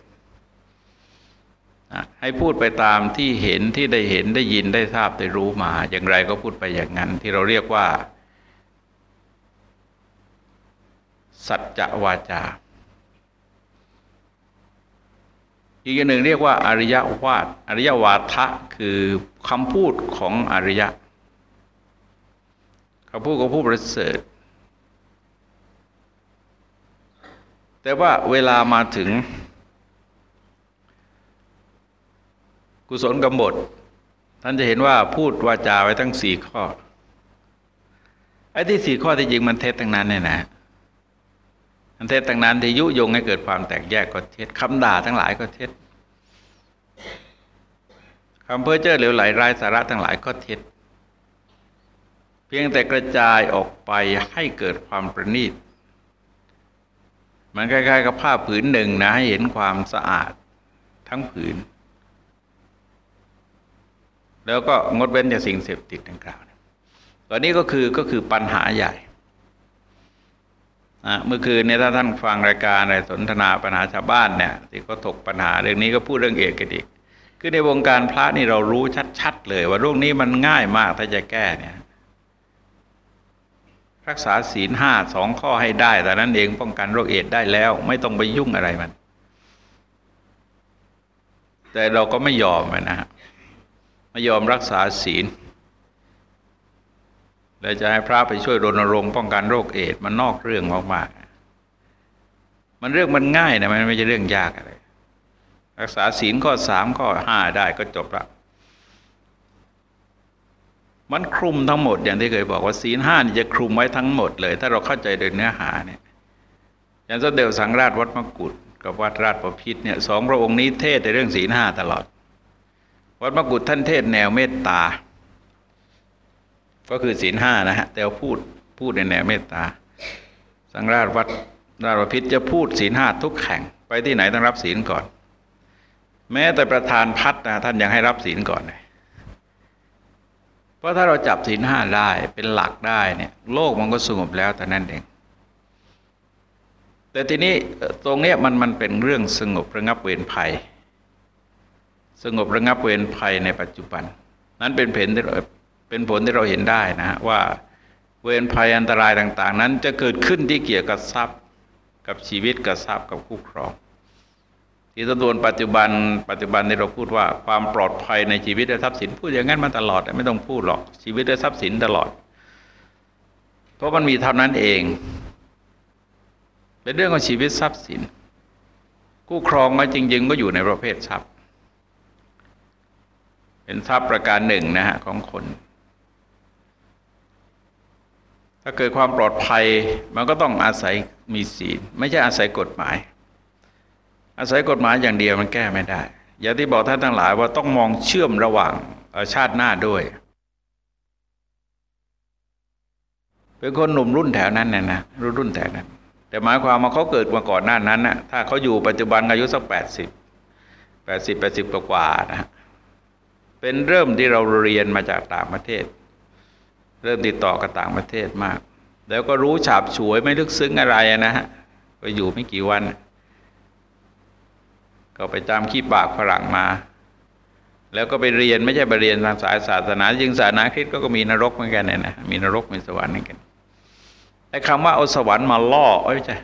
ให้พูดไปตามที่เห็นที่ได้เห็นได้ยินได้ทราบได้รู้มา อย่างไรก็พูดไปอย่างนั้น ที่เราเรียกว่า สัจจวาจา อีกอย่างหนึ่งเรียกว่า อริยวาทอริยวาทะคือคำพูดของอริยะคำพูดของผู้ประเสริฐแต่ว่าเวลามาถึง กุศลกำบทท่านจะเห็นว่าพูดวาจาไว้ทั้งสี่ข้อไอ้ที่สี่ข้อที่จริงมันเท็จทั้งนั้นเนี่ยนะอันเท็จต่างนั้นที่ยุยงให้เกิดความแตกแยกก็เท็จคำด่าทั้งหลายก็เท็จคำเพ้อเจ้อเหลวไหลรายสาระทั้งหลายก็เท็จเพียงแต่กระจายออกไปให้เกิดความประณีต มันคล้ายๆกับผ้าผืนหนึ่งนะให้เห็นความสะอาดทั้งผืน แล้วก็งดเว้นจากสิ่งเสพติดดังกล่าวตอนนี้ก็คือก็คือปัญหาใหญ่เมื่อคืนเนี่ยถ้าท่านฟังรายการอะไรสนทนาปัญหาชาวบ้านเนี่ยที่ก็ถกปัญหาเรื่องนี้ก็พูดเรื่องเอกกันอีกคือในวงการพระนี่เรารู้ชัดๆเลย ว่าโรคนี้มันง่ายมากถ้าจะแก้เนี่ย รักษาศีลห้าสองข้อให้ได้ แต่นั้นเองป้องกันโรคเอดได้แล้ว ไม่ต้องไปยุ่งอะไรมัน แต่เราก็ไม่ยอมนะฮะ ไม่ยอมรักษาศีลแล้วจะให้พระไปช่วยรณรงค์ป้องกันโรคเอดมันนอกเรื่องมากๆมันเรื่องมันง่ายนะมันไม่ใช่เรื่องยากอะไรรักษาศีลข้อสามข้อห้าได้ก็จบละมันคลุมทั้งหมดอย่างที่เคยบอกว่าศีลห้านี่จะคลุมไว้ทั้งหมดเลย ถ้าเราเข้าใจโดยเนื้อหาเนี่ยอย่างสมเด็จสังราชวัดมกุฎกับวัดราชประพิษเนี่ยสองพระองค์นี้เทศในเรื่องศีลห้าตลอด วัดมกุฎท่านเทศแนวเมตตา ก็คือศีลห้านะฮะ แต่พูดพูดในแนวเมตตา สังราชวัดราชพิษจะพูดศีลห้าทุกแข่ง ไปที่ไหนต้องรับศีลก่อน แม้แต่ประธานพัดนะท่านยังให้รับศีลก่อนเลยเพราะถ้าเราจับศีลห้าได้เป็นหลักได้เนี่ยโลกมันก็สงบแล้วแต่นั่นเองแต่ทีนี้ตรงเนี้ยมันมันเป็นเรื่องสงบระงับเวรภัย สงบระงับเวรภัยในปัจจุบัน นั้นเป็นผลที่เป็นผลที่เราเห็นได้นะฮะว่าเวรภัยอันตรายต่าง ๆ นั้นจะเกิดขึ้นที่เกี่ยวกับทรัพย์กับชีวิตกับทรัพย์กับคู่ครอง ที่ตวนปัจจุบัน ปัจจุบันที่เราพูดว่าความปลอดภัยในชีวิตและทรัพย์สินพูดอย่างนั้นมาตลอดไม่ต้องพูดหรอกชีวิตและทรัพย์สินตลอด เพราะมันมีเท่านั้นเองเป็นเรื่องของชีวิตทรัพย์สินกู้ครองมาจริง ๆ ก็อยู่ในประเภททรัพย์ เป็นทรัพย์ประการหนึ่งนะฮะของคน ถ้าเกิดความปลอดภัยมันก็ต้องอาศัยมีศีล ไม่ใช่อาศัยกฎหมาย อาศัยกฎหมายอย่างเดียวมันแก้ไม่ได้ อย่างที่บอกท่านทั้งหลายว่าต้องมองเชื่อมระหว่างชาติหน้าด้วยเป็นคนหนุ่มรุ่นแถวนั้นเนี่ยนะรุ่นรุ่นแถวนั้น แต่หมายความว่าเขาเกิดมาก่อนหน้านั้นนะถ้าเขาอยู่ปัจจุบันอายุสักแปดสิบแปดสิบแปดสิบกว่านะ เป็นเริ่มที่เราเรียนมาจากต่างประเทศ เริ่มติดต่อกับต่างประเทศมาก แล้วก็รู้ฉาบฉวยไม่ลึกซึ้งอะไรนะฮะไปอยู่ไม่กี่วัน ก็ไปจำขี้ปากฝรั่งมา แล้วก็ไปเรียนไม่ใช่ไปเรียนทางสายศาสนาจริงศาสนาคริสต์ก็มีนรกเหมือนกันเนี่ยนะมีนรกมีสวรรค์เหมือนกันไอ้คำว่าเอาสวรรค์มาล่อเอ้ยใช่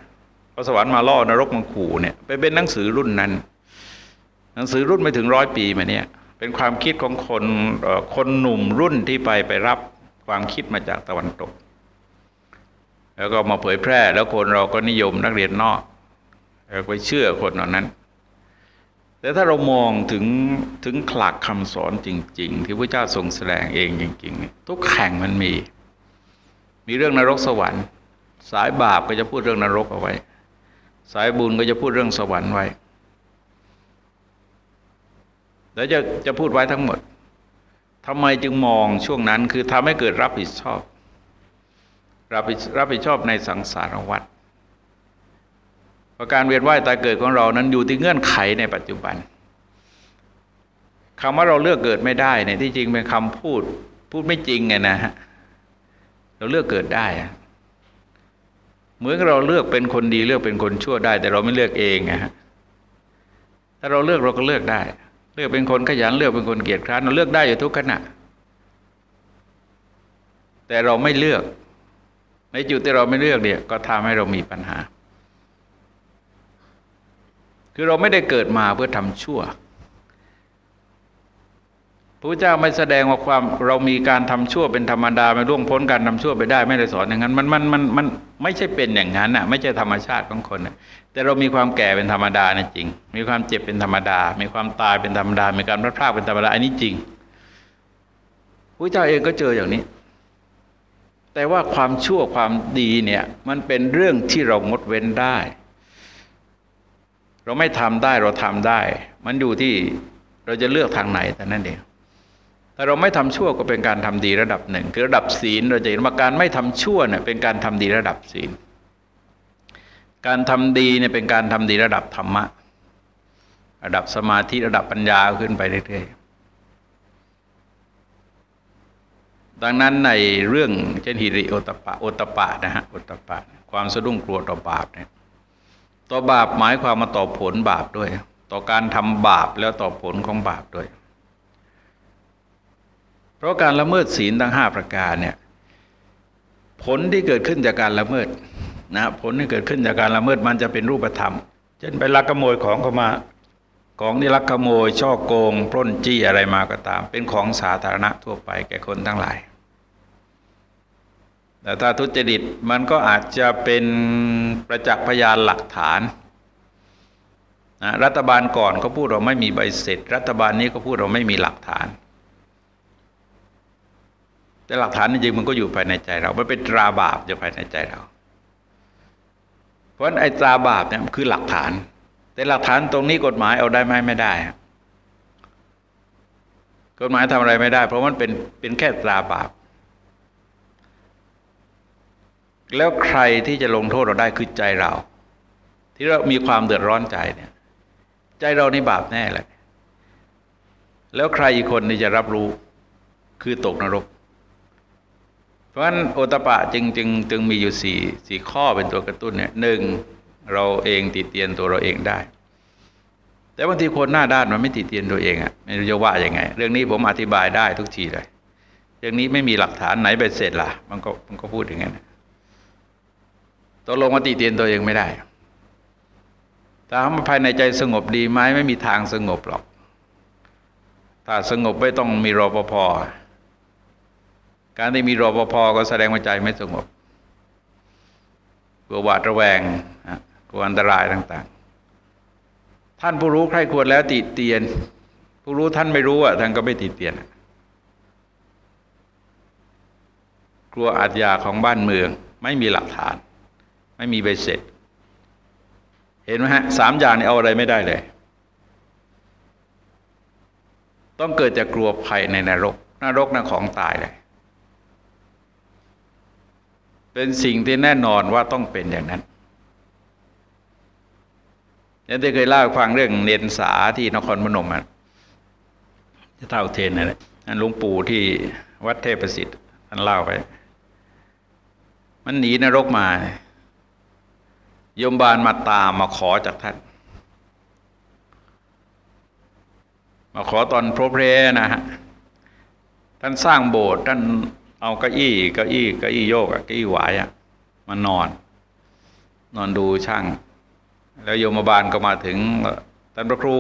เอาสวรรค์มาล่อนรกมาขู่เนี่ยไปเป็นหนังสือรุ่นนั้น หนังสือรุ่นไม่ถึงร้อยปีมาเนี่ย เป็นความคิดของคนคนหนุ่มรุ่นที่ไปไปรับความคิดมาจากตะวันตก แล้วก็มาเผยแพร่แล้วคนเราก็นิยมนักเรียนนอกแล้วไปเชื่อคนเหล่านั้น แต่ถ้าเรามองถึงถึงขลักคำสอนจริง ๆ ที่พระเจ้าทรงแสดงเองจริงๆทุกแข่งมันมี มีเรื่องนรกสวรรค์ สายบาปก็จะพูดเรื่องนรกเอาไว้ สายบุญก็จะพูดเรื่องสวรรค์ไว้ แล้วจะจะพูดไว้ทั้งหมดทำไมจึงมองช่วงนั้นคือทำให้เกิดรับผิดชอบ รับรับผิดชอบในสังสารวัฏประการเวียนว่ายตายเกิดของเรานั้นอยู่ที่เงื่อนไขในปัจจุบันคำว่าเราเลือกเกิดไม่ได้เนี่ยที่จริงเป็นคำพูด พูดไม่จริงไงนะฮะเราเลือกเกิดได้เหมือนเราเลือกเป็นคนดีเลือกเป็นคนชั่วได้ แต่เราไม่เลือกเองนะฮะถ้าเราเลือกเราก็เลือกได้ เลือกเป็นคนขยันเลือกเป็นคนเกียจคร้านเราเลือกได้อยู่ทุกขณะ แต่เราไม่เลือก ในจุดที่เราไม่เลือกเนี่ยก็ทำให้เรามีปัญหา คือเราไม่ได้เกิดมาเพื่อทำชั่ว พระเจ้าไม่แสดงว่าความเรามีการทำชั่วเป็นธรรมดาไม่ล่วงพ้นการทำชั่วไปได้ไม่ได้สอนอย่างนั้นมันมันมันมันไม่ใช่เป็นอย่างนั้นอะไม่ใช่ธรรมชาติของคนแต่เรามีความแก่เป็นธรรมดานะจริง มีความเจ็บเป็นธรรมดา มีความตายเป็นธรรมดา มีการพลาดพลาดเป็นธรรมดาอันนี้จริงพระเจ้าเองก็เจออย่างนี้ แต่ว่าความชั่วความดีเนี่ยมันเป็นเรื่องที่เรางดเว้นได้ เราไม่ทำได้เราทำได้ มันอยู่ที่เราจะเลือกทางไหนแต่นั่นเอง ถ้าเราไม่ทำชั่วก็เป็นการทำดีระดับหนึ่ง คือระดับศีลเราจะเห็นว่าการไม่ทำชั่วเนี่ยเป็นการทำดีระดับศีล การทำดีเนี่ยเป็นการทำดีระดับธรรมะ ระดับสมาธิระดับปัญญาขึ้นไปเรื่อยๆ ดังนั้นในเรื่องเช่นหิริโอตปะโอตปะนะฮะโอตปะ ความสะดุ้งกลัวต่อบาปเนี่ยต่อบาปหมายความมาต่อผลบาปด้วย ต่อการทำบาปแล้วต่อผลของบาปด้วย เพราะการละเมิดศีลทั้งห้าประการเนี่ยผลที่เกิดขึ้นจากการละเมิดนะผลที่เกิดขึ้นจากการละเมิดมันจะเป็นรูปธรรม เช่นไปลักขโมยของเข้ามาของที่ลักขโมย ช่อโกง ปล้นจี้อะไรมาก็ตาม เป็นของสาธารณะทั่วไปแก่คนทั้งหลาย แต่ถ้าทุจริตมันก็อาจจะเป็นประจักษ์พยานหลักฐานนะรัฐบาลก่อนก็พูดเราไม่มีใบเสร็จ รัฐบาลนี้ก็พูดเราไม่มีหลักฐาน แต่หลักฐานจริงมันก็อยู่ภายในใจเรา มันเป็นตราบาปอยู่ภายในใจเรา เพราะนั้นไอ้ตราบาปเนี่ยคือหลักฐาน แต่หลักฐานตรงนี้กฎหมายเอาได้ไหมไม่ได้ กฎหมายทำอะไรไม่ได้ เพราะมันเป็นเป็นแค่ตราบาป แล้วใครที่จะลงโทษเราได้คือใจเรา ที่เรามีความเดือดร้อนใจเนี่ย ใจเรานี่บาปแน่เลยแล้วใครอีกคนที่จะรับรู้คือตกนรก ราะฉะนั้นโอตปะจึงจึงจึงมีอยู่สี่สี่ข้อเป็นตัวกระตุ้นเนี่ยหนึ่งเราเองติเตียนตัวเราเองได้ แต่บางทีคนหน้าด้านมันไม่ติเตียนตัวเองอะ่ะไม่รู้จะว่าอย่างไง เรื่องนี้ผมอธิบายได้ทุกทีเลย เรื่องนี้ไม่มีหลักฐานไหนเบ็ดเสร็จล่ะ มันก็มันก็พูดอย่างนั้นตกลงมาติเตียนตัวเองไม่ได้ถามว่าภายในใจสงบดีไหมไม่มีทางสงบหรอก ถ้าสงบไม่ต้องมีรอปภ การที่มีรปภก็แสดงว่าใจไม่สงบกลัวหวาดระแวงกลัวอันตรายต่าง ๆ ท่านผู้รู้ใครควรแล้วติเตียน ผู้รู้ท่านไม่รู้อะท่านก็ไม่ติเตียนกลัวอาทยาของบ้านเมือง ไม่มีหลักฐาน ไม่มีใบเสร็จ เห็นไหมฮะสามอย่างนี้เอาอะไรไม่ได้เลย ต้องเกิดจากกลัวภัยในนรกนรกนะของตายเลย เป็นสิ่งที่แน่นอนว่าต้องเป็นอย่างนั้นเนี่ยที่เคยเล่าฟังเรื่องเนนสาที่นครพนมอะจะเท่าเทนนั่นแหละหลวงปู่ที่วัดเทพประสิทธิ์ท่านเล่าไป มันหนีนรกมา ยมบาลมาตามมาขอจากท่าน มาขอตอนพระเพรนะฮะ ท่านสร้างโบสถ์ท่าน เอาเก้าอี้เก้าอี้เก้าอี้โยกอะเก้าอี้หวายอะมานอน นอนดูช่าง แล้วโยมบาลก็มาถึงท่านพระครู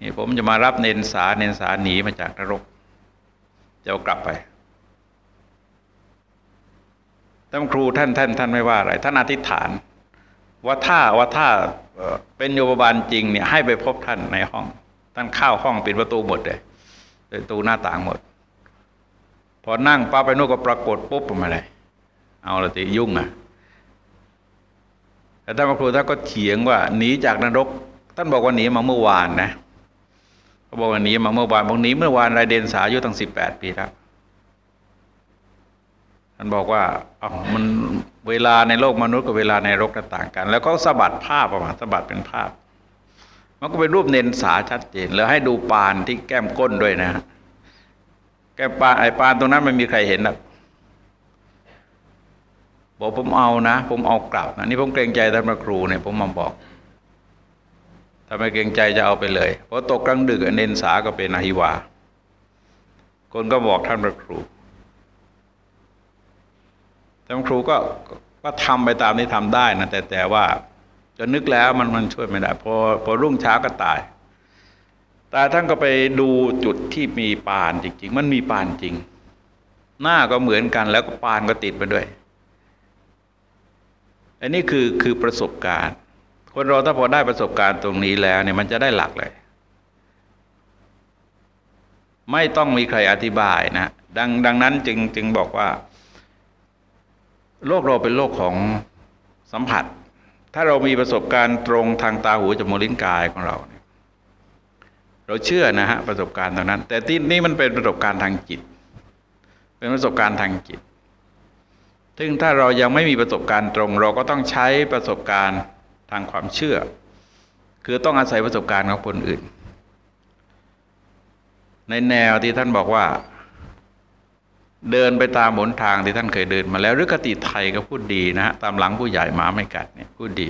นี่ผมจะมารับเนนสาเนนสาหนีมาจากนรกจะกลับไปท่านครูท่านท่านท่านไม่ว่าอะไรท่านอธิษฐาน ว่าถ้าว่าถ้าเป็นโยบาลจริงเนี่ยให้ไปพบท่านในห้อง ท่านเข้าห้องปิดประตูหมดเลยประตูหน้าต่างหมด พอนั่งป้าไปนู่นก็ปรากฏปุ๊บมาเลยเอาละติยุ่งอะแต่ท่านพระครูท่านก็เถียงว่าหนีจากนรก ท่านบอกว่าหนีมาเมื่อวานนะเขาบอกว่าหนีมาเมื่อวานบอกหนีเมื่อวานรายเดนสาอายุตั้งสิบแปดปีแล้วท่านบอกว่าอ๋อมันเวลาในโลกมนุษย์กับเวลาในโลกต่างกัน แล้วก็สะบัดภาพออกมาสะบัดเป็นภาพ มันก็เป็นรูปเน้นสาชัดเจน แล้วให้ดูปานที่แก้มก้นด้วยนะ แกปาไอปานตรงนั้นไม่มีใครเห็นหรอกบอกผมเอานะ ผมเอากลับนะนี่ผมเกรงใจท่านพระครูเนี่ยผมมาบอกถ้าไม่เกรงใจจะเอาไปเลยเพราะตกกลางดึกเน้นสาก็เป็นอหิวา คนก็บอกท่านพระครูแต่ครูก็ก็ทำไปตามที่ทำได้นะแต่แต่ว่าจะนึกแล้วมันมันช่วยไม่ได้พอพอรุ่งเช้าก็ตาย แต่ท่านก็ไปดูจุดที่มีปานจริง ๆ มันมีปานจริง หน้าก็เหมือนกันแล้วก็ปานก็ติดไปด้วย อันนี้คือคือประสบการณ์ คนเราถ้าพอได้ประสบการณ์ตรงนี้แล้วเนี่ยมันจะได้หลักเลย ไม่ต้องมีใครอธิบายนะดังดังนั้นจึงจึงบอกว่า โลกเราเป็นโลกของสัมผัส ถ้าเรามีประสบการณ์ตรงทางตาหูจมูกลิ้นกายของเราเนี่ย เราเชื่อนะฮะประสบการณ์ตรงนั้น แต่ที่นี่มันเป็นประสบการณ์ทางจิต เป็นประสบการณ์ทางจิต ซึ่งถ้าเรายังไม่มีประสบการณ์ตรง เราก็ต้องใช้ประสบการณ์ทางความเชื่อ คือต้องอาศัยประสบการณ์ของคนอื่น ในแนวที่ท่านบอกว่า เดินไปตามหนทางที่ท่านเคยเดินมาแล้วหรือกติไทยก็พูดดีนะฮะตามหลังผู้ใหญ่มาไม่กัดเนี่ยพูดดี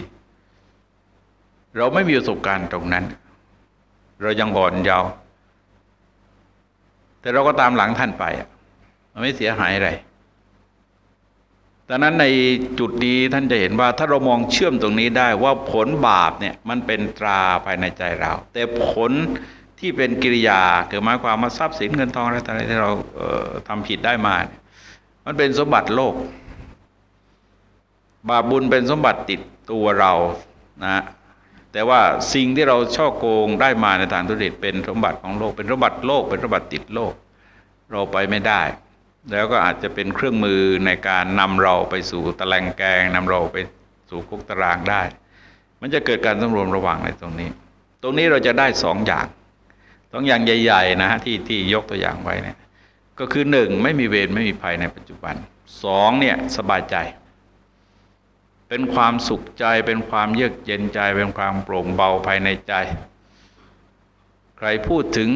เราไม่มีประสบการณ์ตรงนั้น เรายังอ่อนยาว แต่เราก็ตามหลังท่านไปมันไม่เสียหายอะไรดังนั้นในจุดนี้ท่านจะเห็นว่าถ้าเรามองเชื่อมตรงนี้ได้ว่าผลบาปเนี่ยมันเป็นตราภายในใจเรา แต่ผลที่เป็นกิริยาคือหมายความมาทรัพย์สินเงินทองอะไรต่างๆที่เราเทำผิดได้มาเนี่ยมันเป็นสมบัติโลก บาปบุญเป็นสมบัติติดตัวเรานะ แต่ว่าสิ่งที่เราช่อโกงได้มาในทางธุรกิจเป็นสมบัติของโลก เป็นสมบัติโลก เป็นสมบัติติดโลก เราไปไม่ได้ แล้วก็อาจจะเป็นเครื่องมือในการนำเราไปสู่ตะแลงแกงนำเราไปสู่คุกตารางได้ มันจะเกิดการสำรวมระวังในตรงนี้ ตรงนี้เราจะได้สองอย่างสองอย่างใหญ่ ๆ นะฮะที่ที่ยกตัวอย่างไว้เนี่ยก็คือหนึ่งไม่มีเวรไม่มีภัยในปัจจุบันสองเนี่ยสบายใจ เป็นความสุขใจ เป็นความเยือกเย็นใจ เป็นความโปร่งเบาภายในใจ ใครพูดถึง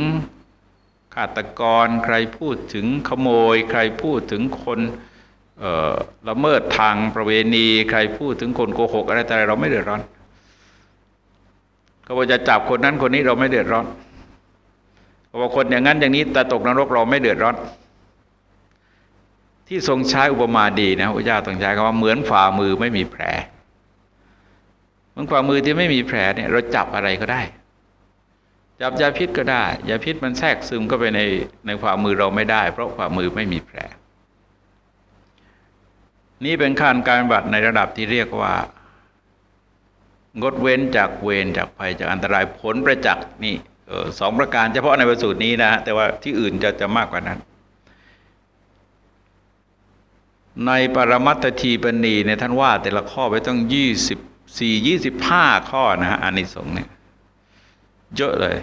ฆาตกร ใครพูดถึงขโมย ใครพูดถึงคนละเมิดทางประเวณี ใครพูดถึงคนโกหกอะไรแต่เราไม่เดือดร้อนเขาบอกจะจับคนนั้นคนนี้เราไม่เดือดร้อนเขาบอกคนอย่างนั้นอย่างนี้แต่ตกนรกเราไม่เดือดร้อน ที่ทรงใช้อุปมาดีนะพระเจ้าทรงใช้คำว่าเหมือนฝ่ามือไม่มีแผลเหมือนฝ่ามือที่ไม่มีแผลเนี่ยเราจับอะไรก็ได้ จับยาพิษก็ได้ยาพิษมันแทรกซึมเข้าไปในในฝ่ามือเราไม่ได้ เพราะฝ่ามือไม่มีแผล นี่เป็นขั้นการบัตรในระดับที่เรียกว่างดเว้นจากเวรจากภัยจากอันตรายผลประจักษ์นี่สองประการเฉพาะในประสูตรนี้นะ แต่ว่าที่อื่นจะจะมากกว่านั้น ในปรมัตถทีปณีเนี่ยท่านว่า แต่ละข้อไปต้องยี่สิบสี่ยี่สิบห้าข้อนะฮะอานิสงส์เนี่ยเยอะเลย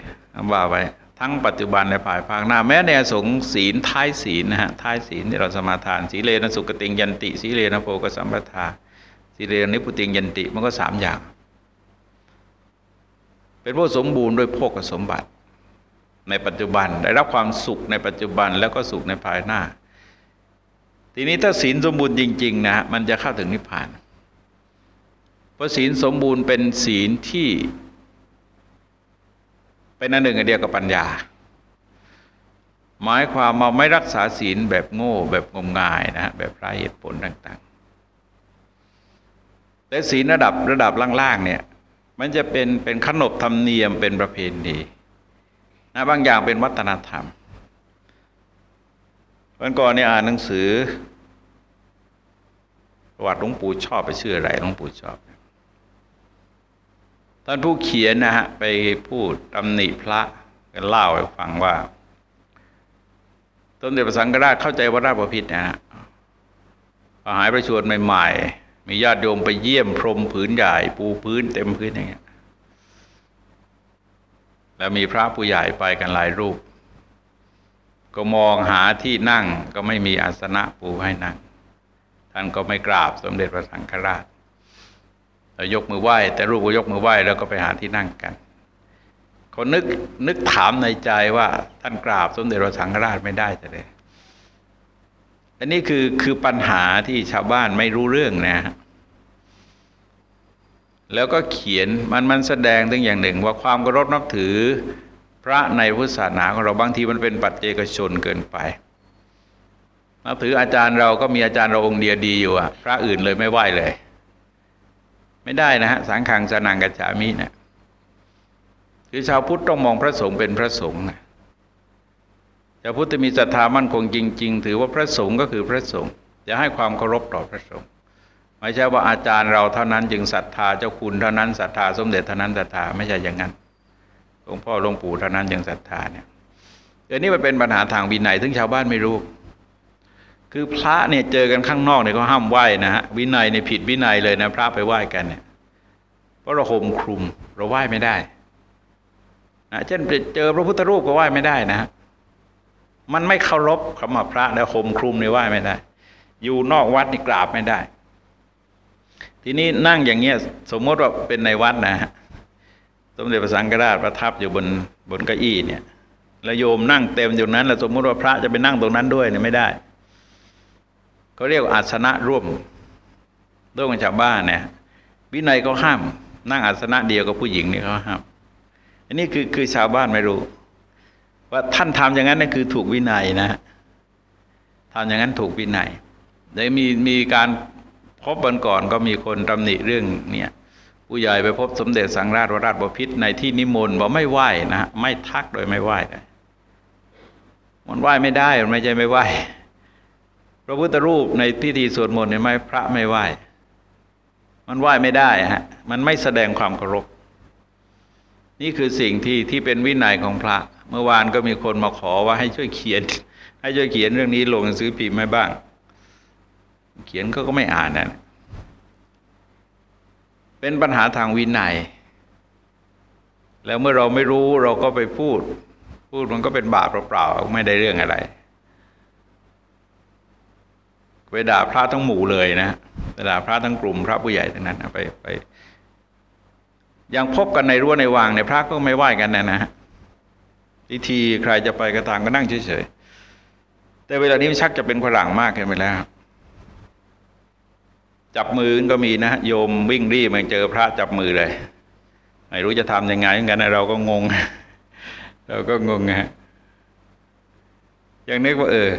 ว่าไปทั้งปัจจุบันในภายภาคหน้า แม้ในสงศีลท้ายศีลนะฮะท้ายศีลที่เราสมาทาน สีเลนะสุกติงยันติ สีเลนะโพกสัมปทา สีเลนิพุติงยันติมันก็สามอย่าง เป็นผู้สมบูรณ์ด้วยโภคสมบัติ ในปัจจุบันได้รับความสุขในปัจจุบันแล้วก็สุขในภายหน้า ทีนี้ถ้าศีลสมบูรณ์จริง ๆ นะมันจะเข้าถึงนิพพาน เพราะศีลสมบูรณ์เป็นศีลที่ เป็นอันหนึ่งอันเดียวกับปัญญา หมายความมาไม่รักษาศีลแบบโง่ แบบงมงายนะแบบไร้เหตุผลต่าง ๆ แต่ศีลระดับระดับล่างๆเนี่ย มันจะเป็นเป็นขนบธรรมเนียมเป็นประเพณีนะบางอย่างเป็นวัฒนธรรม วันก่อนเนี่ยอ่านหนังสือประวัติหลวงปู่ชอบไปชื่ออะไรหลวงปู่ชอบท่านผู้เขียนนะฮะไปพูดตำหนิพระกันเล่าให้ฟังว่าต้นเดชพระสังฆราชเข้าใจว่าราชบพิษนะฮะหายประชวรใหม่ๆ มีญาติโยมไปเยี่ยมพรมผืนใหญ่ ปูพื้นเต็มพื้นอย่างเงี้ย แล้วมีพระผู้ใหญ่ไปกันหลายรูป ก็มองหาที่นั่งก็ไม่มีอาสนะปูให้นั่ง ท่านก็ไม่กราบสมเด็จพระสังฆราชเรายกมือไหว้ แต่รูปก็ยกมือไหว้แล้วก็ไปหาที่นั่งกันเขานึกนึกถามในใจว่า ท่านกราบสมเด็จพระสังฆราชไม่ได้แต่เลยอันนี้คือคือปัญหาที่ชาวบ้านไม่รู้เรื่องนะ แล้วก็เขียนมันมันแสดงถึงอย่างหนึ่ง ว่าความเคารพนับถือ พระในพุทธศาสนาของเราบางทีมันเป็นปัจเจกชนเกินไปนับถืออาจารย์เราก็มีอาจารย์เราองค์เดียวดีอยู่อะพระอื่นเลยไม่ไหวเลย ไม่ได้นะฮะสังขังสนังกัจฉามิเนะี่ยคือชาวพุทธต้องมองพระสงฆ์เป็นพระสงฆ์นะชาวพุทธมีศรัทธามั่นคงจริง ๆ ถือว่าพระสงฆ์ก็คือพระสงฆ์จะให้ความเคารพต่อพระสงฆ์ไม่ใช่ว่าอาจารย์เราเท่านั้นจึงศรัทธาเจ้าคุณเท่านั้นศรัทธาสมเด็จเท่านั้นศรัทธาไม่ใช่อย่างนั้น งพ่อหลวงปู่เท่านั้นจึงศรัทธาเนี่ยเดี๋ยวนี้มันเป็นปัญหาทางวินัยซึ่งชาวบ้านไม่รู้ คือพระเนี่ยเจอกันข้างนอกเนี่ยเขาห้ามไหว้นะฮะวินัยในผิดวินัยเลยนะพระไปไหว้กันเนี่ยเพราะเราห่มคลุมเราไหว้ไม่ได้นะเช่นเจอพระพุทธรูปก็ไหว้ไม่ได้นะฮะมันไม่เคารพคำว่าพระแล้วห่มคลุมในไหว้ไม่ได้ อยู่นอกวัดนี่กราบไม่ได้ ทีนี้นั่งอย่างเงี้ยสมมติว่าเป็นในวัดนะฮะ มเด็จพระสังฆราชประทับอยู่บนบนเก้าอี้เนี่ยแล้วโยมนั่งเต็มอยู่นั้นแล้วสมมติว่าพระจะไปนั่งตรงนั้นด้วยเนี่ยไม่ได้เขาเรียกอาสนะร่วมร่วมกับชาวบ้านเนี่ยวินัยก็ห้าม นั่งอาสนะเดียวกับผู้หญิงนี่เขาห้าม อันนี้คือคือชาวบ้านไม่รู้ ว่าท่านทำอย่างนั้นนั่นคือถูกวินัยนะทำอย่างนั้นถูกวินัยเดี๋ยวมีมีการพบบันก่อนก็มีคนตำหนิเรื่องเนี่ย ผู้ใหญ่ไปพบสมเด็จสังราชวราชบพิษในที่นิมนต์บอกไม่ไหวนะฮะไม่ทักโดยไม่ไหวเลยมันไหวไม่ได้มันไม่ใช่ไม่ไหวพระพุทธรูปในพิธีสวดมนต์เนี่ยไม่พระไม่ไหวมันไหวไม่ได้ฮะมันไม่แสดงความเคารพนี่คือสิ่งที่ที่เป็นวินัยของพระ เมื่อวานก็มีคนมาขอว่าให้ช่วยเขียน ให้ช่วยเขียนเรื่องนี้ลงหนังสือพิมพ์ไหมบ้าง เขียนก็ก็ไม่อ่านนะ เป็นปัญหาทางวินัย แล้วเมื่อเราไม่รู้เราก็ไปพูด พูดมันก็เป็นบาปเปล่าๆไม่ได้เรื่องอะไรไปด่าพระทั้งหมู่เลยนะไปด่าพระทั้งกลุ่มพระผู้ใหญ่ทั้งนั้นไปไปยังพบกันในรั้วในวางในพระก็ไม่ไหว้กันนะนะทีทีใครจะไปกระตามก็นั่งเฉยๆแต่เวลานี้ชักจะเป็นขลังมากขึ้นไปแล้ว จับมือก็มีนะโยมวิ่งรีบมาเจอพระจับมือเลยไม่รู้จะทำยังไงเหมือนกันเราก็งง เราก็งงฮะยังนึกว่าเออ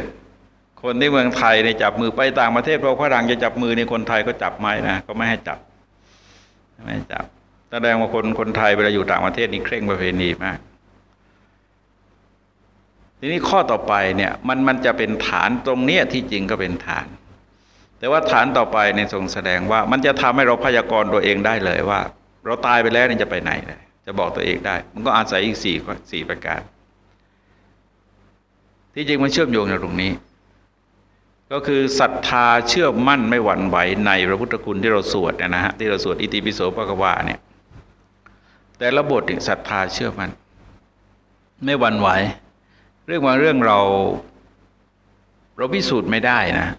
คนที่เมืองไทยในจับมือไปต่างประเทศเพอฝรั่งจะจับมือในคนไทยก็จับไม่นะก็ไม่ให้จับ ไม่ให้จับแสดงว่าคนคนไทยเวลาอยู่ต่างประเทศนี่เคร่งประเพณีมาก ทีนี้ข้อต่อไปเนี่ย มันมันจะเป็นฐานตรงเนี้ยที่จริงก็เป็นฐาน แต่ว่าฐานต่อไปในทรงแสดงว่ามันจะทำให้เราพยากรณ์ตัวเองได้เลยว่า เราตายไปแล้วนี่จะไปไหนเลยจะบอกตัวเองได้ มันก็อาศัยอีกสี่สี่ประการ ที่จริงมันเชื่อมโยงในตรงนี้ ก็คือศรัทธาเชื่อมั่นไม่หวั่นไหวในพระพุทธคุณที่เราสวดเนะฮะที่เราสวดอิติปิโสปะกวาเนี่ย แต่ละบทศรัทธาเชื่อมัน่นไม่หวั่นไหว เรื่องบางเรื่องเรา เราพิสูจน์ไม่ได้นะ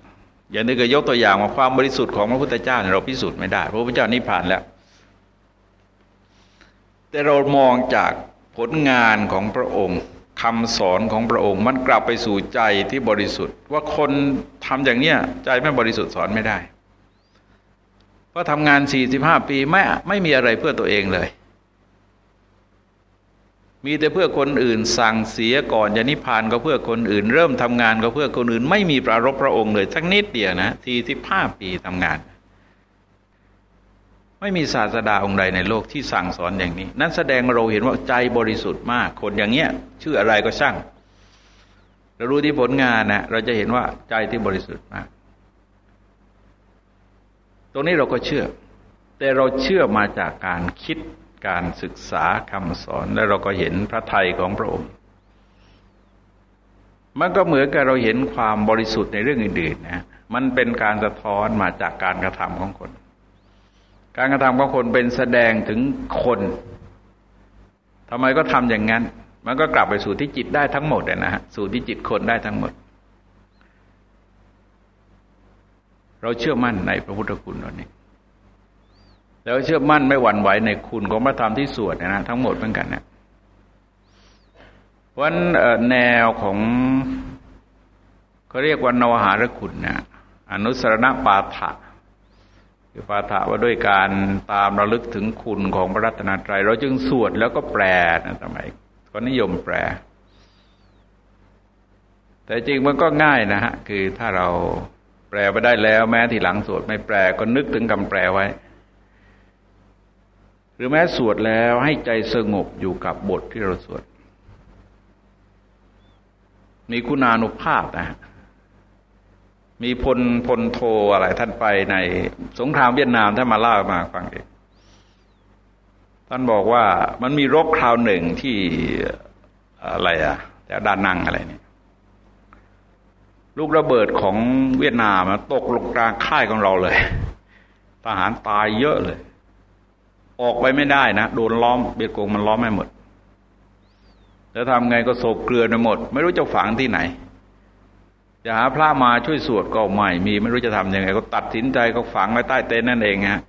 อย่างนี้ก็ยกตัวอย่างว่าความบริสุทธิ์ของพระพุทธเจ้าเราพิสูจน์ไม่ได้ พระพุทธเจ้านิพพานแล้ว แต่เรามองจากผลงานของพระองค์คำสอนของพระองค์ มันกลับไปสู่ใจที่บริสุทธิ์ ว่าคนทำอย่างเนี้ยใจไม่บริสุทธิ์สอนไม่ได้เพราะทำงาน 45 ปีไม่ไม่มีอะไรเพื่อตัวเองเลย มีแต่เพื่อคนอื่นสั่งเสียก่อนจะนิพพานก็เพื่อคนอื่น เริ่มทำงานก็เพื่อคนอื่น ไม่มีประรบพระองค์เลยสักนิดเดียวนะทีสิบห้าปีทำงาน ไม่มีศาสดาองค์ใดในโลกที่สั่งสอนอย่างนี้ นั้นแสดงเราเห็นว่าใจบริสุทธิ์มาก คนอย่างเงี้ย ชื่ออะไรก็ช่างเรารู้ที่ผลงานนะเราจะเห็นว่าใจที่บริสุทธิ์มาก ตรงนี้เราก็เชื่อ แต่เราเชื่อมาจากการคิด การศึกษาคำสอนแล้วเราก็เห็นพระไทยของพระองค์ มันก็เหมือนกับเราเห็นความบริสุทธิ์ในเรื่องอื่นๆนะมันเป็นการสะท้อนมาจากการกระทำของคน การกระทำของคนเป็นแสดงถึงคนทำไมก็ทำอย่างนั้น มันก็กลับไปสู่ที่จิตได้ทั้งหมดนะฮะสู่ที่จิตคนได้ทั้งหมด เราเชื่อมั่นในพระพุทธคุณตัวนี้ แล้วเชื่อมั่นไม่หวั่นไหวในคุณของพระธรรมที่สวดนะทั้งหมดเหมือนกันนะวันแนวของเขาเรียกว่านวหารคุณนะอนุสรณปาฐะคือปาฐะว่าด้วยการตามระลึกถึงคุณของพระรัตนตรัยเราจึงสวดแล้วก็แปลนะสมัยก็นิยมแปล แต่จริงมันก็ง่ายนะฮะ คือถ้าเราแปลไปได้แล้วแม้ทีหลังสวดไม่แปลก็นึกถึงคำแปลไว้ หรือแม้สวดแล้วให้ใจสงบอยู่กับบทที่เราสวด มีคุณานุภาพนะมีพลพลโทอะไรท่านไปในสงครามเวียดนามท่านมาเล่ามาฟังเองท่านบอกว่ามันมีรบคราวหนึ่งที่อะไรอะแถวดานังอะไรเนี่ยลูกระเบิดของเวียดนามตกลงกลางค่ายของเราเลย ทหารตายเยอะเลย ออกไปไม่ได้นะโดนล้อมเบียดโกงมันล้อมไม่หมด แล้วทำไงก็โศกเกลือไปหมด ไม่รู้จะฝังที่ไหนจะหาพระมาช่วยสวดก็ไม่มี ไม่รู้จะทำยังไง ก็ตัดสินใจก็ฝังไว้ใต้เต็นท์นั่นเองฮะ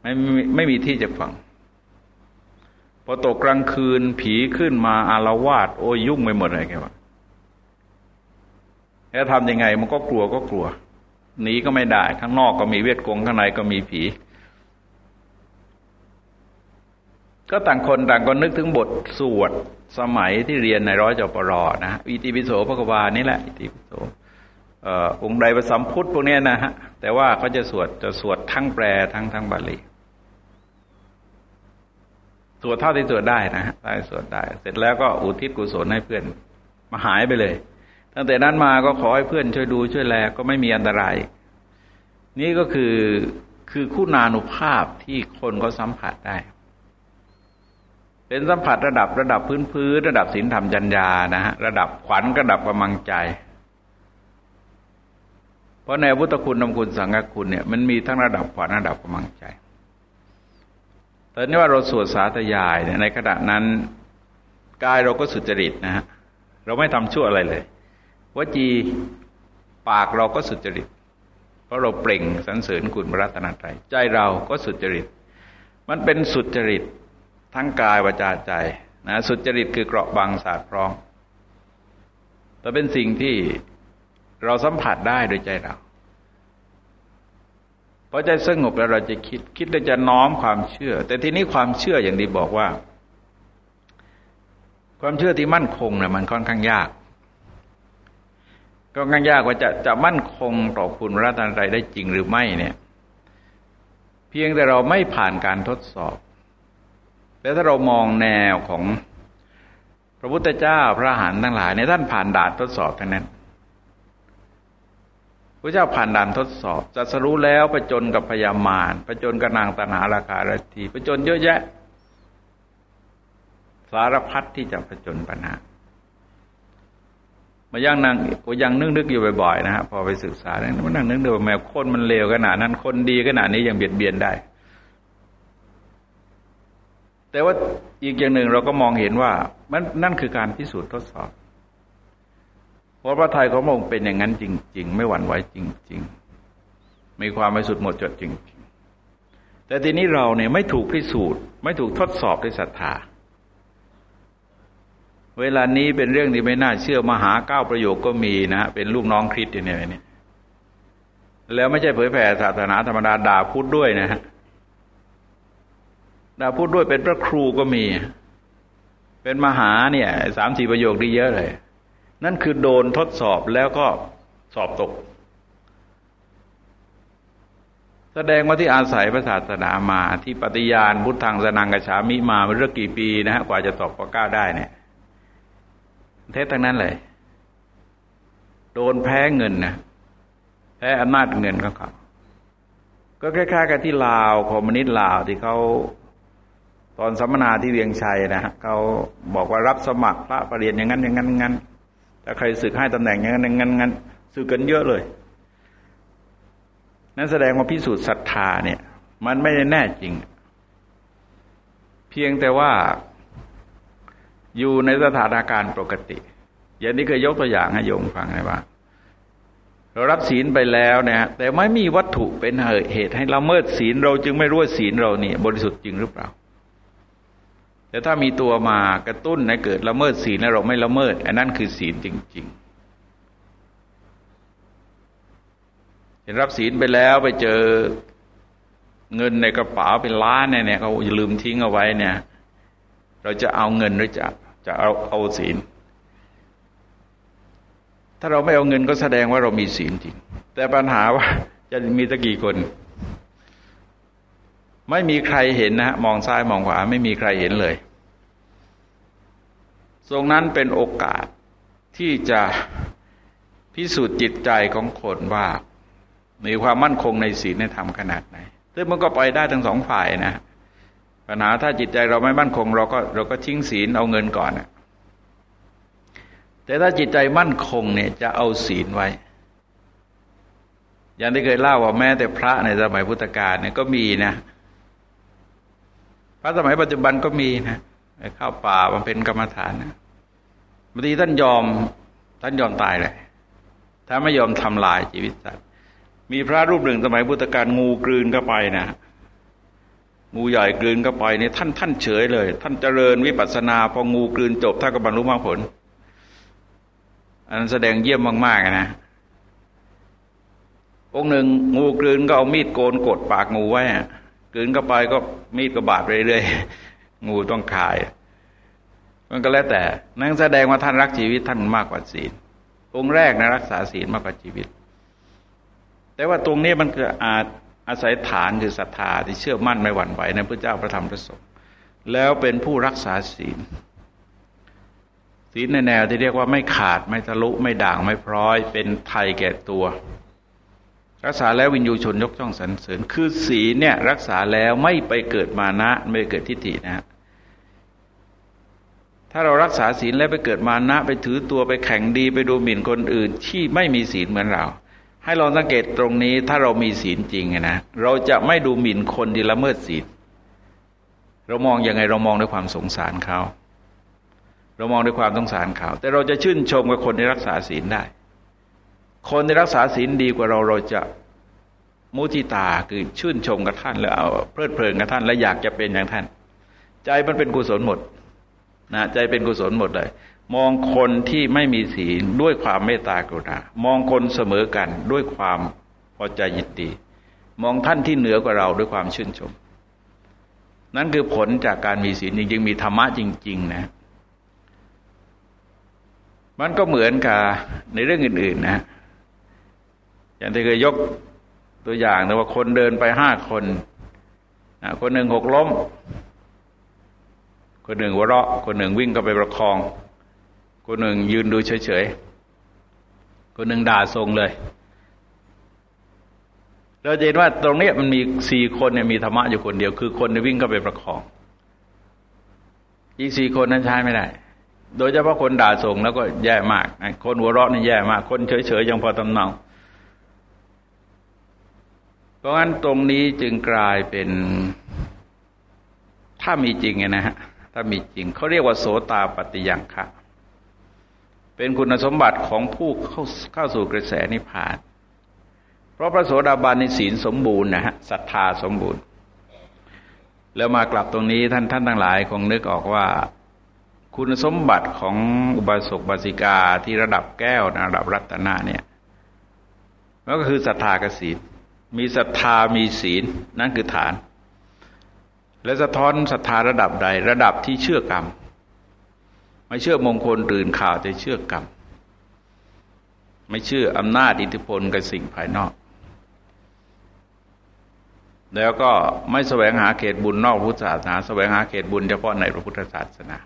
ไม่ไม่มีที่จะฝังพอตกกลางคืนผีขึ้นมาอารวาสโอ้ยยุ่งไปหมดเลยแกว่าแล้วทำยังไง มันก็กลัวก็กลัวหนีก็ไม่ได้ ข้างนอกก็มีเวทกงข้างในก็มีผี ก็ต่างคนต่างก็นึกถึงบทสวดสมัยที่เรียนในร้อยจปรนะอิติปิโสพระกวานี่แหละอิติปิโสองค์ใดประสัมพุทธพวกนี้นะฮะแต่ว่าเขาจะสวดจะสวดทั้งแปลทั้งทั้งบาลีสวดเท่าที่สวดได้นะฮะได้สวดได้ เสร็จแล้วก็อุทิศกุศลให้เพื่อนมาหายไปเลย ตั้งแต่นั้นมาก็ขอให้เพื่อนช่วยดูช่วยแลก็ไม่มีอันตราย นี่ก็คือคือคู่นานุภาพที่คนก็สัมผัสได้ เป็นสัมผัสระดับระดับพื้นพื้นระดับศีลธรรมจัญญานะฮะระดับขวัญระดับกำลังใจ เพราะในพุทธคุณนำคุณสังฆคุณเนี่ยมันมีทั้งระดับขวัญระดับกำลังใจตอนนี้ว่าเราสวดสาธยายเนี่ยในขณะนั้นกายเราก็สุจริตนะฮะเราไม่ทำชั่วอะไรเลยวจีปากเราก็สุจริต เพราะเราเปล่งสรรเสริญคุณพระรัตนตรัยใจเราก็สุจริต มันเป็นสุจริต ทั้งกายวาจาใจนะสุจริตคือเกราะบางศาสตร์พร้องแต่เป็นสิ่งที่เราสัมผัสได้โดยใจเราพอใจสงบแล้วเราจะคิด คิดแล้วจะน้อมความเชื่อ แต่ทีนี้ความเชื่ออย่างที่บอกว่า ความเชื่อที่มั่นคงเนี่ยมันค่อนข้างยากก็ง่ายยากว่าจะจะมั่นคงต่อคุณรัตนตรัยได้จริงหรือไม่เนี่ย เพียงแต่เราไม่ผ่านการทดสอบ แล้วถ้าเรามองแนวของพระพุทธเจ้าพระหันทั้งหลายในท่านผ่านด่านทดสอบทั้งนั้นพระเจ้าผ่านด่านทดสอบจะสรู้แล้วประจนกับพยามารประจนกับนางตนาราคารทีประจนเยอะแยะ สารพัดที่จะประจนปัญหามายังนั่งก็ยังนึกนึกอยู่บ่อยๆนะฮะพอไปศึกษาเนี่ยมันนั่งนึกดูแม้คนมันเลวขนาดนั้นคนดีขนาดนี้ยังเบียดเบียนได้ แต่ว่าอีกอย่างหนึ่งเราก็มองเห็นว่ามันนั่นคือการพิสูจน์ทดสอบ เพราะพระไทยของพระองค์เป็นอย่างนั้นจริง ๆ ไม่หวั่นไหวจริง ๆ มีความไม่สุดหมดจดจริง ๆ แต่ทีนี้เราเนี่ยไม่ถูกพิสูจน์ ไม่ถูกทดสอบด้วยศรัทธาเวลานี้เป็นเรื่องที่ไม่น่าเชื่อมหาเก้าประโยคก็มีนะเป็นลูกน้องคริสต์เนี่ยนี่แล้วไม่ใช่เผยแผ่ศาสนาธรรมดาด่าพุทธด้วยนะฮะ ดาพูดด้วยเป็นพระครูก็มี เป็นมหาเนี่ยสามสี่ประโยคดีเยอะเลย นั่นคือโดนทดสอบแล้วก็สอบตก แสดงว่าที่อาศัยพระศาสนามาที่ปฏิญาณพุทธังสนังกฉามิมาเมื่อกี่ปีนะฮะกว่าจะสอบปก้าได้เนี่ย เท็จทั้งนั้นเลย โดนแพ้เงินนะแพ้อำนาจเงินของเขาก็คล้ายๆกับที่ลาวคอมมิวนิสต์ลาวที่เขา ตอนสัมมนาที่เวียงชัยนะฮะเขาบอกว่ารับสมัครพระประเรียนอย่างนั้นอย่างนั้นงั้นถ้าใครสึกให้ตำแหน่งอย่างนั้นอย่างนั้นงั้นสึกกันเยอะเลย นั่นแสดงว่าพิสูจน์ศรัทธาเนี่ย มันไม่ได้แน่จริง เพียงแต่ว่าอยู่ในสถานการณ์ปกติ อย่างนี้เคยยกตัวอย่างให้โยมฟังนะว่าเรารับศีลไปแล้วเนี่ยแต่ไม่มีวัตถุเป็นเหตุให้ละเมิดศีลเราจึงไม่รู้ว่าศีลเราเนี่ยบริสุทธิ์จริงหรือเปล่า แต่ถ้ามีตัวมากระตุ้นให้เกิดละเมิดศีลแล้วเราไม่ละเมิด อันนั้นคือศีลจริง ๆ เห็นรับศีลไปแล้วไปเจอเงินในกระเป๋าเป็นล้านเนี่ยเขาลืมทิ้งเอาไว้เนี่ย เราจะเอาเงินหรือจะจะเอาเอาศีล ถ้าเราไม่เอาเงินก็แสดงว่าเรามีศีลจริง แต่ปัญหาว่าจะมีตะกี่คน ไม่มีใครเห็นนะฮะมองซ้ายมองขวาไม่มีใครเห็นเลย ตรงนั้นเป็นโอกาสที่จะพิสูจน์จิตใจของคนว่า มีความมั่นคงในศีลในธรรมขนาดไหนซึ่งมันก็ไปได้ทั้งสองฝ่ายนะปัญหาถ้าจิตใจเราไม่มั่นคง เราก็เราก็ทิ้งศีลเอาเงินก่อนแต่ถ้าจิตใจมั่นคงเนี่ยจะเอาศีลไว้ อย่างที่เคยเล่าว่าแม้แต่พระในสมัยพุทธกาลเนี่ยก็มีนะ พระสมัยปัจจุบันก็มีนะเข้าป่าบำเพ็ญกรรมฐานนะบางทีท่านยอมท่านยอมตายเลยถ้าไม่ยอมทำลายชีวิตสัตว์มีพระรูปหนึ่งสมัยพุทธกาลงูกลืนเข้าไปนะงูใหญ่กลืนเข้าไปเนี่ยท่านท่านเฉยเลย ท่านเจริญวิปัสสนาพองูกลืนจบท่านก็บรรลุมรรคผล อันแสดงเยี่ยมมากๆนะองค์หนึ่งงูกลืนก็เอามีดโกนกดปากงูไว้ กืนเข้าไปก็มีดก็บาดไปเรื่อยงูต้องขาย มันก็แล้วแต่นั่นแสดงว่าท่านรักชีวิตท่านมากกว่าศีลองค์แรกนะรักษาศีลมากกว่าชีวิต แต่ว่าตรงนี้มันคืออาจอาศัยฐานคือศรัทธาที่เชื่อมั่นไม่หวั่นไหวในพระเจ้าพระธรรมพระสงฆ์แล้วเป็นผู้รักษาศีล ศีลในแนวที่เรียกว่าไม่ขาดไม่ทะลุไม่ด่างไม่พร้อย เป็นไทยแก่ตัว รักษาแล้ววินยูชนยกช่องสรรเสริญ คือศีลเนี่ยรักษาแล้วไม่ไปเกิดมานะ ไม่เกิดทิฏฐินะ ถ้าเรารักษาศีลแล้วไปเกิดมานะ ไปถือตัวไปแข่งดีไปดูหมิ่นคนอื่น ที่ไม่มีศีลเหมือนเรา ให้ลองสังเกตตรงนี้ถ้าเรามีศีลจริงนะเราจะไม่ดูหมิ่นคนที่ละเมิดศีลเรามองยังไงเรามองด้วยความสงสารเขาเรามองด้วยความสงสารเขาแต่เราจะชื่นชมกับคนที่รักษาศีลได้ คนที่รักษาศีลดีกว่าเราเราจะมุทิตาคือชื่นชมกับท่านแล้วเอาเพลิดเพลินกับท่าน และอยากจะเป็นอย่างท่าน ใจมันเป็นกุศลหมดนะใจเป็นกุศลหมดเลย มองคนที่ไม่มีศีลด้วยความเมตตากรุณามองคนเสมอกันด้วยความพอใจยินดี มองท่านที่เหนือกว่าเราด้วยความชื่นชม นั่นคือผลจากการมีศีลจริงๆมีธรรมะจริง ๆ นะ มันก็เหมือนกับในเรื่องอื่น ๆ นะ อย่างที่เคยยกตัวอย่างนะว่าคนเดินไปห้าคนคนหนึ่งหกล้ม คนหนึ่งวเราะ คนหนึ่งวิ่งก็ไปประคอง คนหนึ่งยืนดูเฉยๆ คนหนึ่งด่าทรงเลย เราจะเห็นว่าตรงนี้มันมีสี่คนเนี่ยมีธรรมะอยู่คนเดียว คือคนที่วิ่งก็ไปประคอง อีกสี่คนนั้นใช้ไม่ได้ โดยเฉพาะคนด่าทรงแล้วก็แย่มาก คนหัวเราะนี่แย่มาก คนเฉยๆยังพอตำเนา เพราะงั้นตรงนี้จึงกลายเป็น ถ้ามีจริงนะฮะถ้ามีจริงเขาเรียกว่าโสตาปฏิยังคะเป็นคุณสมบัติของผู้เข้าเข้าสู่กระแสนิพพาน เพราะพระโสดาบันในศีลสมบูรณ์นะฮะศรัทธาสมบูรณ์ แล้วมากลับตรงนี้ท่านท่านทั้งหลายคงนึกออกว่า คุณสมบัติของอุบาสกบาสิกาที่ระดับแก้วระดับรัตนะเนี่ยก็คือศรัทธากศีล มีศรัทธามีศีลนั่นคือฐาน และสะท้อนศรัทธาระดับใด ระดับที่เชื่อกรรม ไม่เชื่อมงคลตื่นข่าวแต่เชื่อกรรม ไม่เชื่ออำนาจอิทธิพลกับสิ่งภายนอก แล้วก็ไม่แสวงหาเขตบุญนอกพุทธศาสนาแสวงหาเขตบุญเฉพาะในพระพุทธศาสนา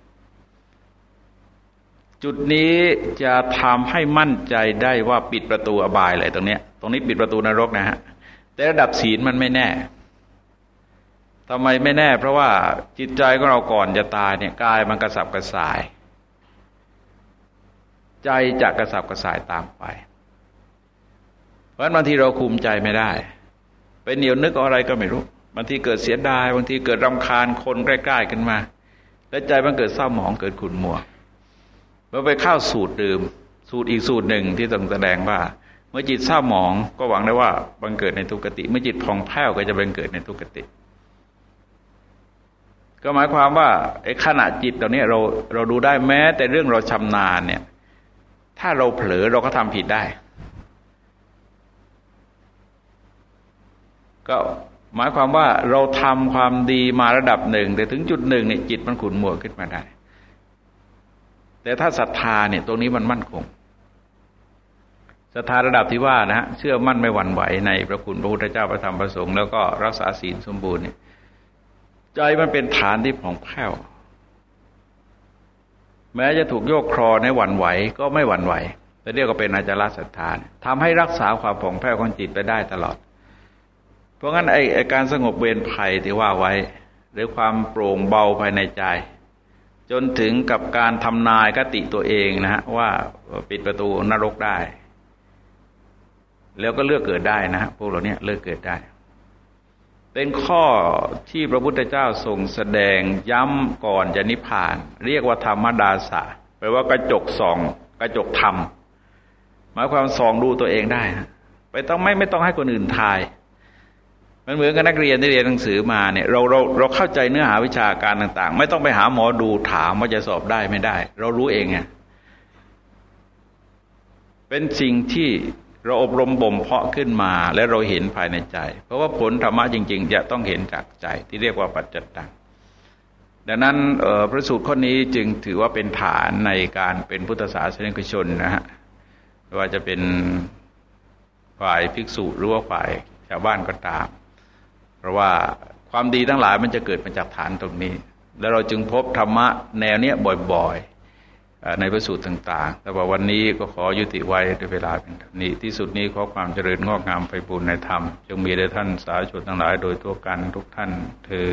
จุดนี้จะทำให้มั่นใจได้ว่าปิดประตูอบายเลยตรงนี้ ตรงนี้ปิดประตูนรกนะฮะ แต่ระดับศีลมันไม่แน่ทำไมไม่แน่ เพราะว่าจิตใจของเราก่อนจะตายเนี่ยกายมันกระสับกระส่าย ใจจะกระสับกระส่ายตามไป เพราะบางทีเราคุมใจไม่ได้ ไปเหนียวนึกอะไรก็ไม่รู้บางทีเกิดเสียดายบางทีเกิดรำคาญคนใกล้ ๆ กันมา และใจมันเกิดเศร้าหมองเกิดขุ่นมัวเมื่อไปเข้าสูตรดื่มสูตรอีกสูตรหนึ่งที่ต้องแสดงว่า มื่อจิตเศร้าหมองก็หวังได้ว่าบังเกิดในทุกติ เมื่อจิตผ่องแผ้วก็จะบังเกิดในทุกติ ก็หมายความว่าไอ้ขณะจิตตอนนี้เราเราดูได้แม้ แต่เรื่องเราชำนาญเนี่ย ถ้าเราเผลอเราก็ทำผิดได้ ก็หมายความว่าเราทำความดีมาระดับหนึ่ง แต่ถึงจุดหนึ่งเนี่ยจิตมันขุนมัวขึ้นมาได้ แต่ถ้าศรัทธาเนี่ยตรงนี้มันมั่นคง ศรัทธาระดับที่ว่านะฮะเชื่อมั่นไม่หวั่นไหวในพระคุณพระพุทธเจ้าพระธรรมพระสงฆ์แล้วก็รักษาศีลสมบูรณ์เนี่ยใจมันเป็นฐานที่ผ่องแผ้วแม้จะถูกโยกครอในหวั่นไหวก็ไม่หวั่นไหวแต่เรียกว่าเป็นอาจารย์ศรัทธาทำให้รักษาความผ่องแผ้วของจิตไปได้ตลอด เพราะงั้นไอ้การสงบเวรภัยที่ว่าไว้ หรือความโปร่งเบาภายในใจ จนถึงกับการทำนายกติตัวเองนะฮะว่าปิดประตูนรกได้ แล้วก็เลือกเกิดได้นะฮะพวกเราเนี้ยเลือกเกิดได้ เป็นข้อที่พระพุทธเจ้าทรงแสดงย้ำก่อนจะนิพพาน เรียกว่าธรรมดาสะแปลว่ากระจกส่อง กระจกธรรมหมายความส่องดูตัวเองได้นะไปต้องไม่ไม่ต้องให้คนอื่นทาย มันเหมือนกับนักเรียนที่เรียนหนังสือมาเนี่ยเราเราเราเข้าใจเนื้อหาวิชาการต่าง ๆ ไม่ต้องไปหาหมอดูถามว่าจะสอบได้ไม่ได้ เรารู้เองไงเป็นสิ่งที่ เราอบรมบ่มเพาะขึ้นมาและเราเห็นภายในใจ เพราะว่าผลธรรมะจริง ๆ จะต้องเห็นจากใจที่เรียกว่าปัจจตังดังนั้นพระสูตรข้อนี้จึงถือว่าเป็นฐานในการเป็นพุทธศาสนิกชนนะฮะไม่ว่าจะเป็นฝ่ายภิกษุหรือว่าฝ่ายชาวบ้านก็ตาม เพราะว่าความดีทั้งหลายมันจะเกิดมาจากฐานตรงนี้ แล้วเราจึงพบธรรมะแนวเนี้ยบ่อยๆ ในพระสูตรต่าง ๆ แต่ว่าวันนี้ก็ขอยุติไว้ด้วยเวลาเป็นนี้ ที่สุดนี้ขอความเจริญงอกงามไปบุญในธรรมจงมีแด่ท่านสาธุชนทั้งหลายโดยทั่วกันทุกท่านเธอ